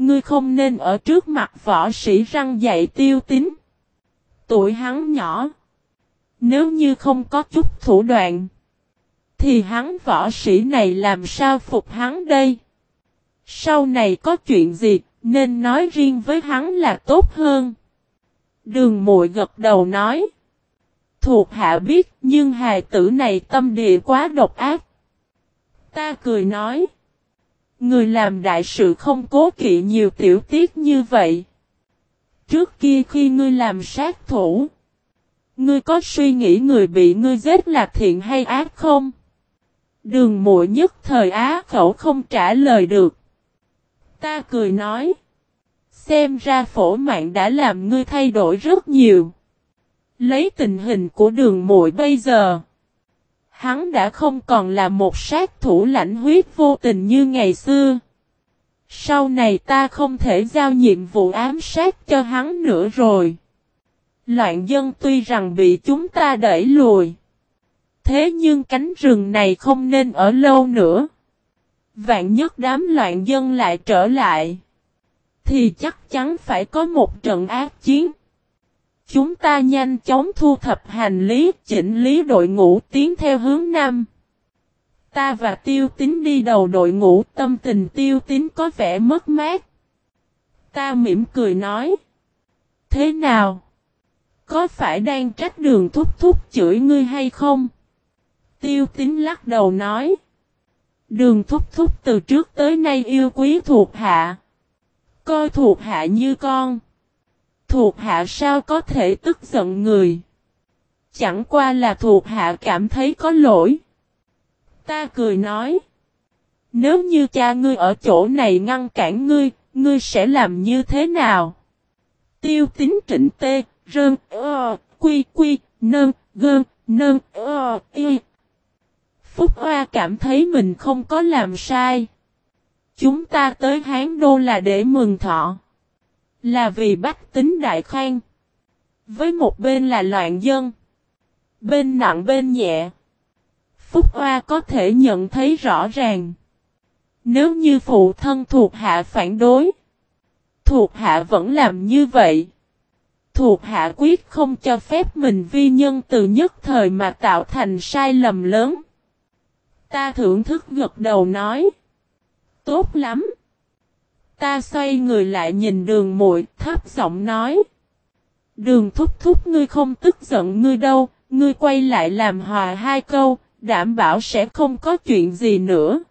Ngươi không nên ở trước mặt võ sĩ răng dạy tiêu tính. Tuổi hắn nhỏ. Nếu như không có chút thủ đoạn. Thì hắn võ sĩ này làm sao phục hắn đây? Sau này có chuyện gì, nên nói riêng với hắn là tốt hơn. Đường muội gật đầu nói. Thuộc hạ biết, nhưng hài tử này tâm địa quá độc ác. Ta cười nói. Người làm đại sự không cố kỵ nhiều tiểu tiết như vậy. Trước kia khi ngươi làm sát thủ, ngươi có suy nghĩ người bị ngươi giết là thiện hay ác không? Đường muội nhất thời á khẩu không trả lời được. Ta cười nói. Xem ra phổ mạng đã làm ngươi thay đổi rất nhiều. Lấy tình hình của đường muội bây giờ. Hắn đã không còn là một sát thủ lãnh huyết vô tình như ngày xưa. Sau này ta không thể giao nhiệm vụ ám sát cho hắn nữa rồi. Loạn dân tuy rằng bị chúng ta đẩy lùi. Thế nhưng cánh rừng này không nên ở lâu nữa. Vạn nhất đám loạn dân lại trở lại. Thì chắc chắn phải có một trận ác chiến. Chúng ta nhanh chóng thu thập hành lý, chỉnh lý đội ngũ tiến theo hướng Nam. Ta và tiêu tính đi đầu đội ngũ tâm tình tiêu tính có vẻ mất mát. Ta mỉm cười nói. Thế nào? Có phải đang trách đường thúc thúc chửi ngươi hay không? Tiêu tính lắc đầu nói. Đường thúc thúc từ trước tới nay yêu quý thuộc hạ. Coi thuộc hạ như con. Thuộc hạ sao có thể tức giận người. Chẳng qua là thuộc hạ cảm thấy có lỗi. Ta cười nói. Nếu như cha ngươi ở chỗ này ngăn cản ngươi, ngươi sẽ làm như thế nào? Tiêu tính trịnh tê, rơn, ơ, quy quy, nơn, gơn, nơn, ơ, y. Phúc Hoa cảm thấy mình không có làm sai. Chúng ta tới Hán Đô là để mừng thọ. Là vì bách tính đại khang. Với một bên là loạn dân. Bên nặng bên nhẹ. Phúc Hoa có thể nhận thấy rõ ràng. Nếu như phụ thân thuộc hạ phản đối. Thuộc hạ vẫn làm như vậy. Thuộc hạ quyết không cho phép mình vi nhân từ nhất thời mà tạo thành sai lầm lớn. Ta thưởng thức gật đầu nói. Tốt lắm. Ta xoay người lại nhìn đường muội thấp giọng nói. Đường thúc thúc ngươi không tức giận ngươi đâu, ngươi quay lại làm hòa hai câu, đảm bảo sẽ không có chuyện gì nữa.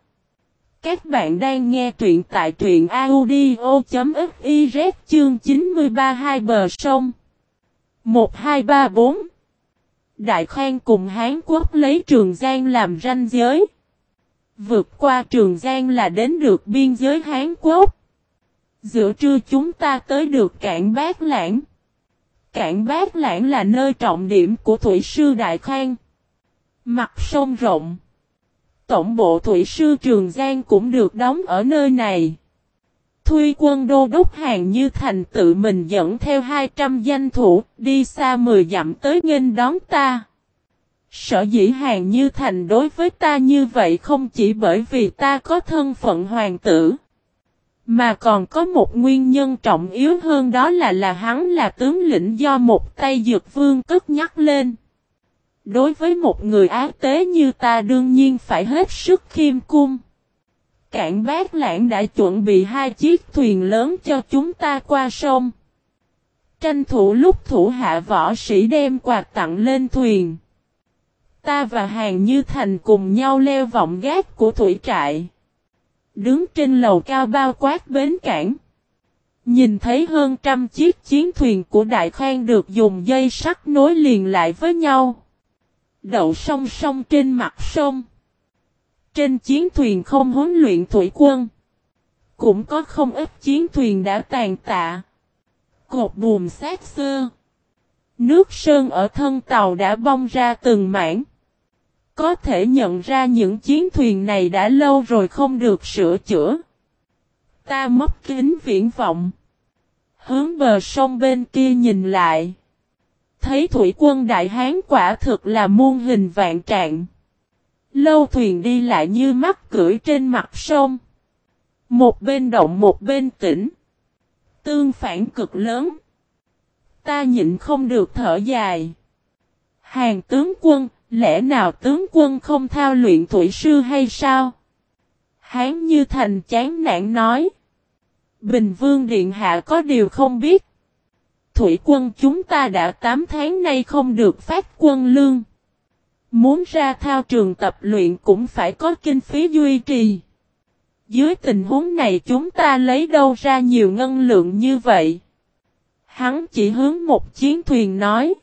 Các bạn đang nghe truyện tại truyện audio.fiz chương 93 hai bờ sông. 1234 Đại Khang cùng Hán Quốc lấy Trường Giang làm ranh giới. Vượt qua Trường Giang là đến được biên giới Hán Quốc. Giữa trưa chúng ta tới được cảng Bát Lãng. Cảng Bát Lãng là nơi trọng điểm của Thủy Sư Đại Khang. Mặt sông rộng. Tổng bộ Thủy Sư Trường Giang cũng được đóng ở nơi này. Thuy quân đô đốc hàng như thành tự mình dẫn theo 200 danh thủ, đi xa 10 dặm tới nghênh đón ta. Sở dĩ hàng như thành đối với ta như vậy không chỉ bởi vì ta có thân phận hoàng tử. Mà còn có một nguyên nhân trọng yếu hơn đó là là hắn là tướng lĩnh do một tay dược vương cất nhắc lên. Đối với một người ác tế như ta đương nhiên phải hết sức khiêm cung. Cạn bác lãng đã chuẩn bị hai chiếc thuyền lớn cho chúng ta qua sông. Tranh thủ lúc thủ hạ võ sĩ đem quạt tặng lên thuyền. Ta và Hàng Như Thành cùng nhau leo vọng gác của thủy trại. Đứng trên lầu cao bao quát bến cảng. Nhìn thấy hơn trăm chiếc chiến thuyền của Đại Khang được dùng dây sắt nối liền lại với nhau. Đậu song song trên mặt sông. Trên chiến thuyền không huấn luyện thủy quân. Cũng có không ít chiến thuyền đã tàn tạ. Cột buồm sát xưa. Nước sơn ở thân tàu đã bong ra từng mảng. Có thể nhận ra những chiến thuyền này đã lâu rồi không được sửa chữa. Ta mất kính viễn vọng. Hướng bờ sông bên kia nhìn lại. Thấy thủy quân đại hán quả thực là muôn hình vạn trạng. Lâu thuyền đi lại như mắt cưỡi trên mặt sông. Một bên động một bên tĩnh. Tương phản cực lớn. Ta nhịn không được thở dài. Hàng tướng quân, lẽ nào tướng quân không thao luyện thủy sư hay sao? Hán như thành chán nản nói. Bình vương điện hạ có điều không biết. Thủy quân chúng ta đã 8 tháng nay không được phát quân lương. Muốn ra thao trường tập luyện cũng phải có kinh phí duy trì. Dưới tình huống này chúng ta lấy đâu ra nhiều ngân lượng như vậy? Hắn chỉ hướng một chiến thuyền nói.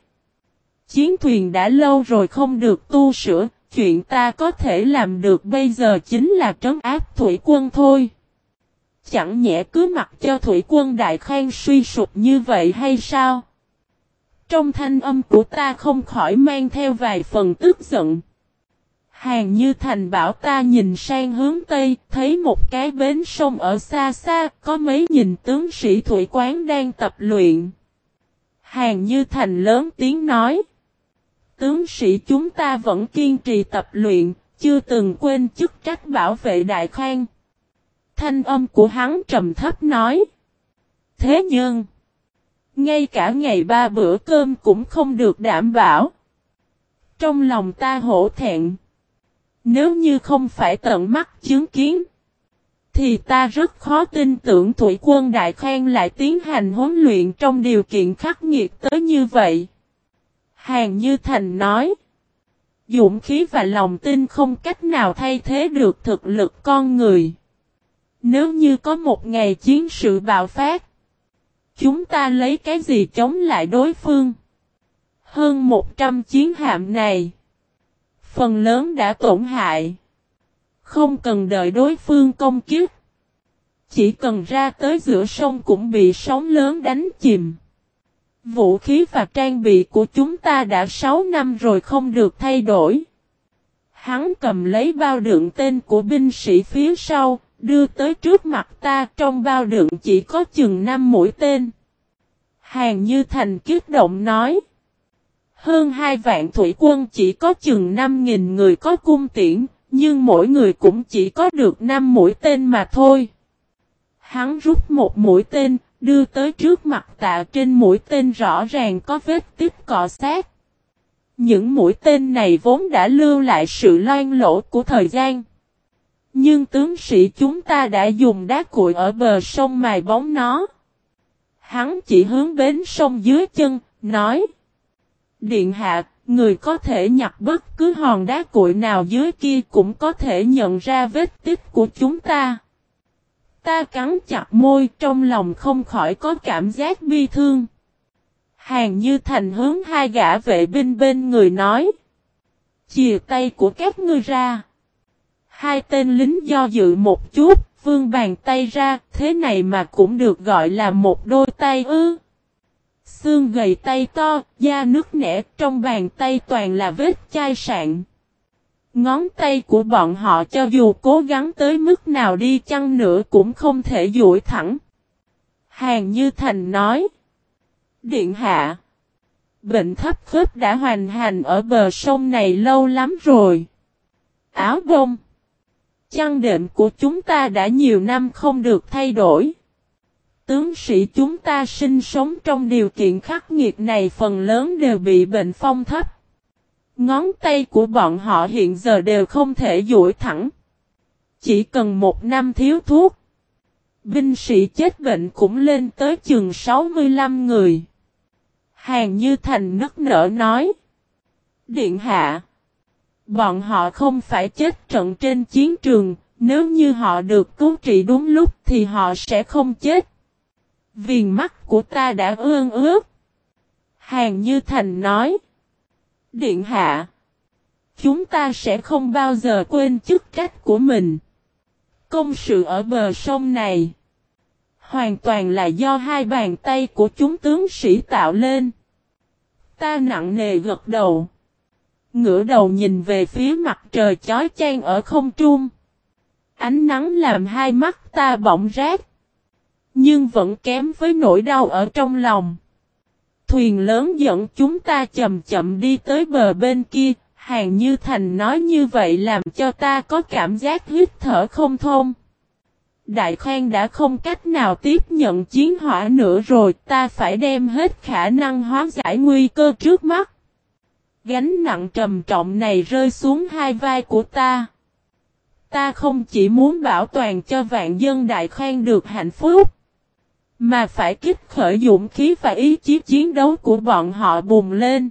Chiến thuyền đã lâu rồi không được tu sửa, chuyện ta có thể làm được bây giờ chính là trấn áp thủy quân thôi. Chẳng nhẽ cứ mặc cho thủy quân đại khang suy sụp như vậy hay sao? Trong thanh âm của ta không khỏi mang theo vài phần tức giận. Hàng như thành bảo ta nhìn sang hướng Tây, thấy một cái bến sông ở xa xa, có mấy nhìn tướng sĩ thủy quán đang tập luyện. Hàng như thành lớn tiếng nói. Tướng sĩ chúng ta vẫn kiên trì tập luyện, chưa từng quên chức trách bảo vệ đại khang. Thanh âm của hắn trầm thấp nói. Thế nhưng, ngay cả ngày ba bữa cơm cũng không được đảm bảo. Trong lòng ta hổ thẹn. Nếu như không phải tận mắt chứng kiến, thì ta rất khó tin tưởng Thủy quân Đại Khang lại tiến hành huấn luyện trong điều kiện khắc nghiệt tới như vậy. Hàng Như Thành nói, Dũng khí và lòng tin không cách nào thay thế được thực lực con người. Nếu như có một ngày chiến sự bạo phát, chúng ta lấy cái gì chống lại đối phương? Hơn 100 chiến hạm này, phần lớn đã tổn hại. Không cần đợi đối phương công kiếp. Chỉ cần ra tới giữa sông cũng bị sóng lớn đánh chìm. Vũ khí và trang bị của chúng ta đã 6 năm rồi không được thay đổi. Hắn cầm lấy bao đựng tên của binh sĩ phía sau, đưa tới trước mặt ta trong bao đựng chỉ có chừng 5 mũi tên. Hàng Như Thành kiếp động nói. Hơn hai vạn thủy quân chỉ có chừng 5.000 người có cung tiễn, nhưng mỗi người cũng chỉ có được 5 mũi tên mà thôi. Hắn rút một mũi tên, đưa tới trước mặt tạ trên mũi tên rõ ràng có vết tích cọ sát. Những mũi tên này vốn đã lưu lại sự loan lỗ của thời gian. Nhưng tướng sĩ chúng ta đã dùng đá cuội ở bờ sông mài bóng nó. Hắn chỉ hướng bến sông dưới chân, nói. Điện hạ, người có thể nhặt bất cứ hòn đá cuội nào dưới kia cũng có thể nhận ra vết tích của chúng ta. Ta cắn chặt môi trong lòng không khỏi có cảm giác bi thương. Hàng như thành hướng hai gã vệ binh bên người nói. Chìa tay của các ngươi ra. Hai tên lính do dự một chút, vương bàn tay ra, thế này mà cũng được gọi là một đôi tay ư. Xương gầy tay to, da nước nẻ, trong bàn tay toàn là vết chai sạn. Ngón tay của bọn họ cho dù cố gắng tới mức nào đi chăng nữa cũng không thể duỗi thẳng. Hàng Như Thành nói. Điện hạ. Bệnh thấp khớp đã hoành hành ở bờ sông này lâu lắm rồi. Áo bông. Chăn đệm của chúng ta đã nhiều năm không được thay đổi. Tướng sĩ chúng ta sinh sống trong điều kiện khắc nghiệt này phần lớn đều bị bệnh phong thấp. Ngón tay của bọn họ hiện giờ đều không thể duỗi thẳng. Chỉ cần một năm thiếu thuốc. Binh sĩ chết bệnh cũng lên tới chừng 65 người. Hàng Như Thành nức nở nói. Điện hạ. Bọn họ không phải chết trận trên chiến trường. Nếu như họ được cứu trị đúng lúc thì họ sẽ không chết. Viền mắt của ta đã ương ướt. Hàng Như Thành nói. Điện hạ. Chúng ta sẽ không bao giờ quên chức trách của mình. Công sự ở bờ sông này. Hoàn toàn là do hai bàn tay của chúng tướng sĩ tạo lên. Ta nặng nề gật đầu. Ngửa đầu nhìn về phía mặt trời chói chang ở không trung. Ánh nắng làm hai mắt ta bỗng rát. Nhưng vẫn kém với nỗi đau ở trong lòng. Thuyền lớn dẫn chúng ta chậm chậm đi tới bờ bên kia, Hàng Như Thành nói như vậy làm cho ta có cảm giác hít thở không thông. Đại Khang đã không cách nào tiếp nhận chiến hỏa nữa rồi, ta phải đem hết khả năng hóa giải nguy cơ trước mắt. Gánh nặng trầm trọng này rơi xuống hai vai của ta. Ta không chỉ muốn bảo toàn cho vạn dân Đại Khang được hạnh phúc. Mà phải kích khởi dũng khí và ý chí chiến đấu của bọn họ bùng lên.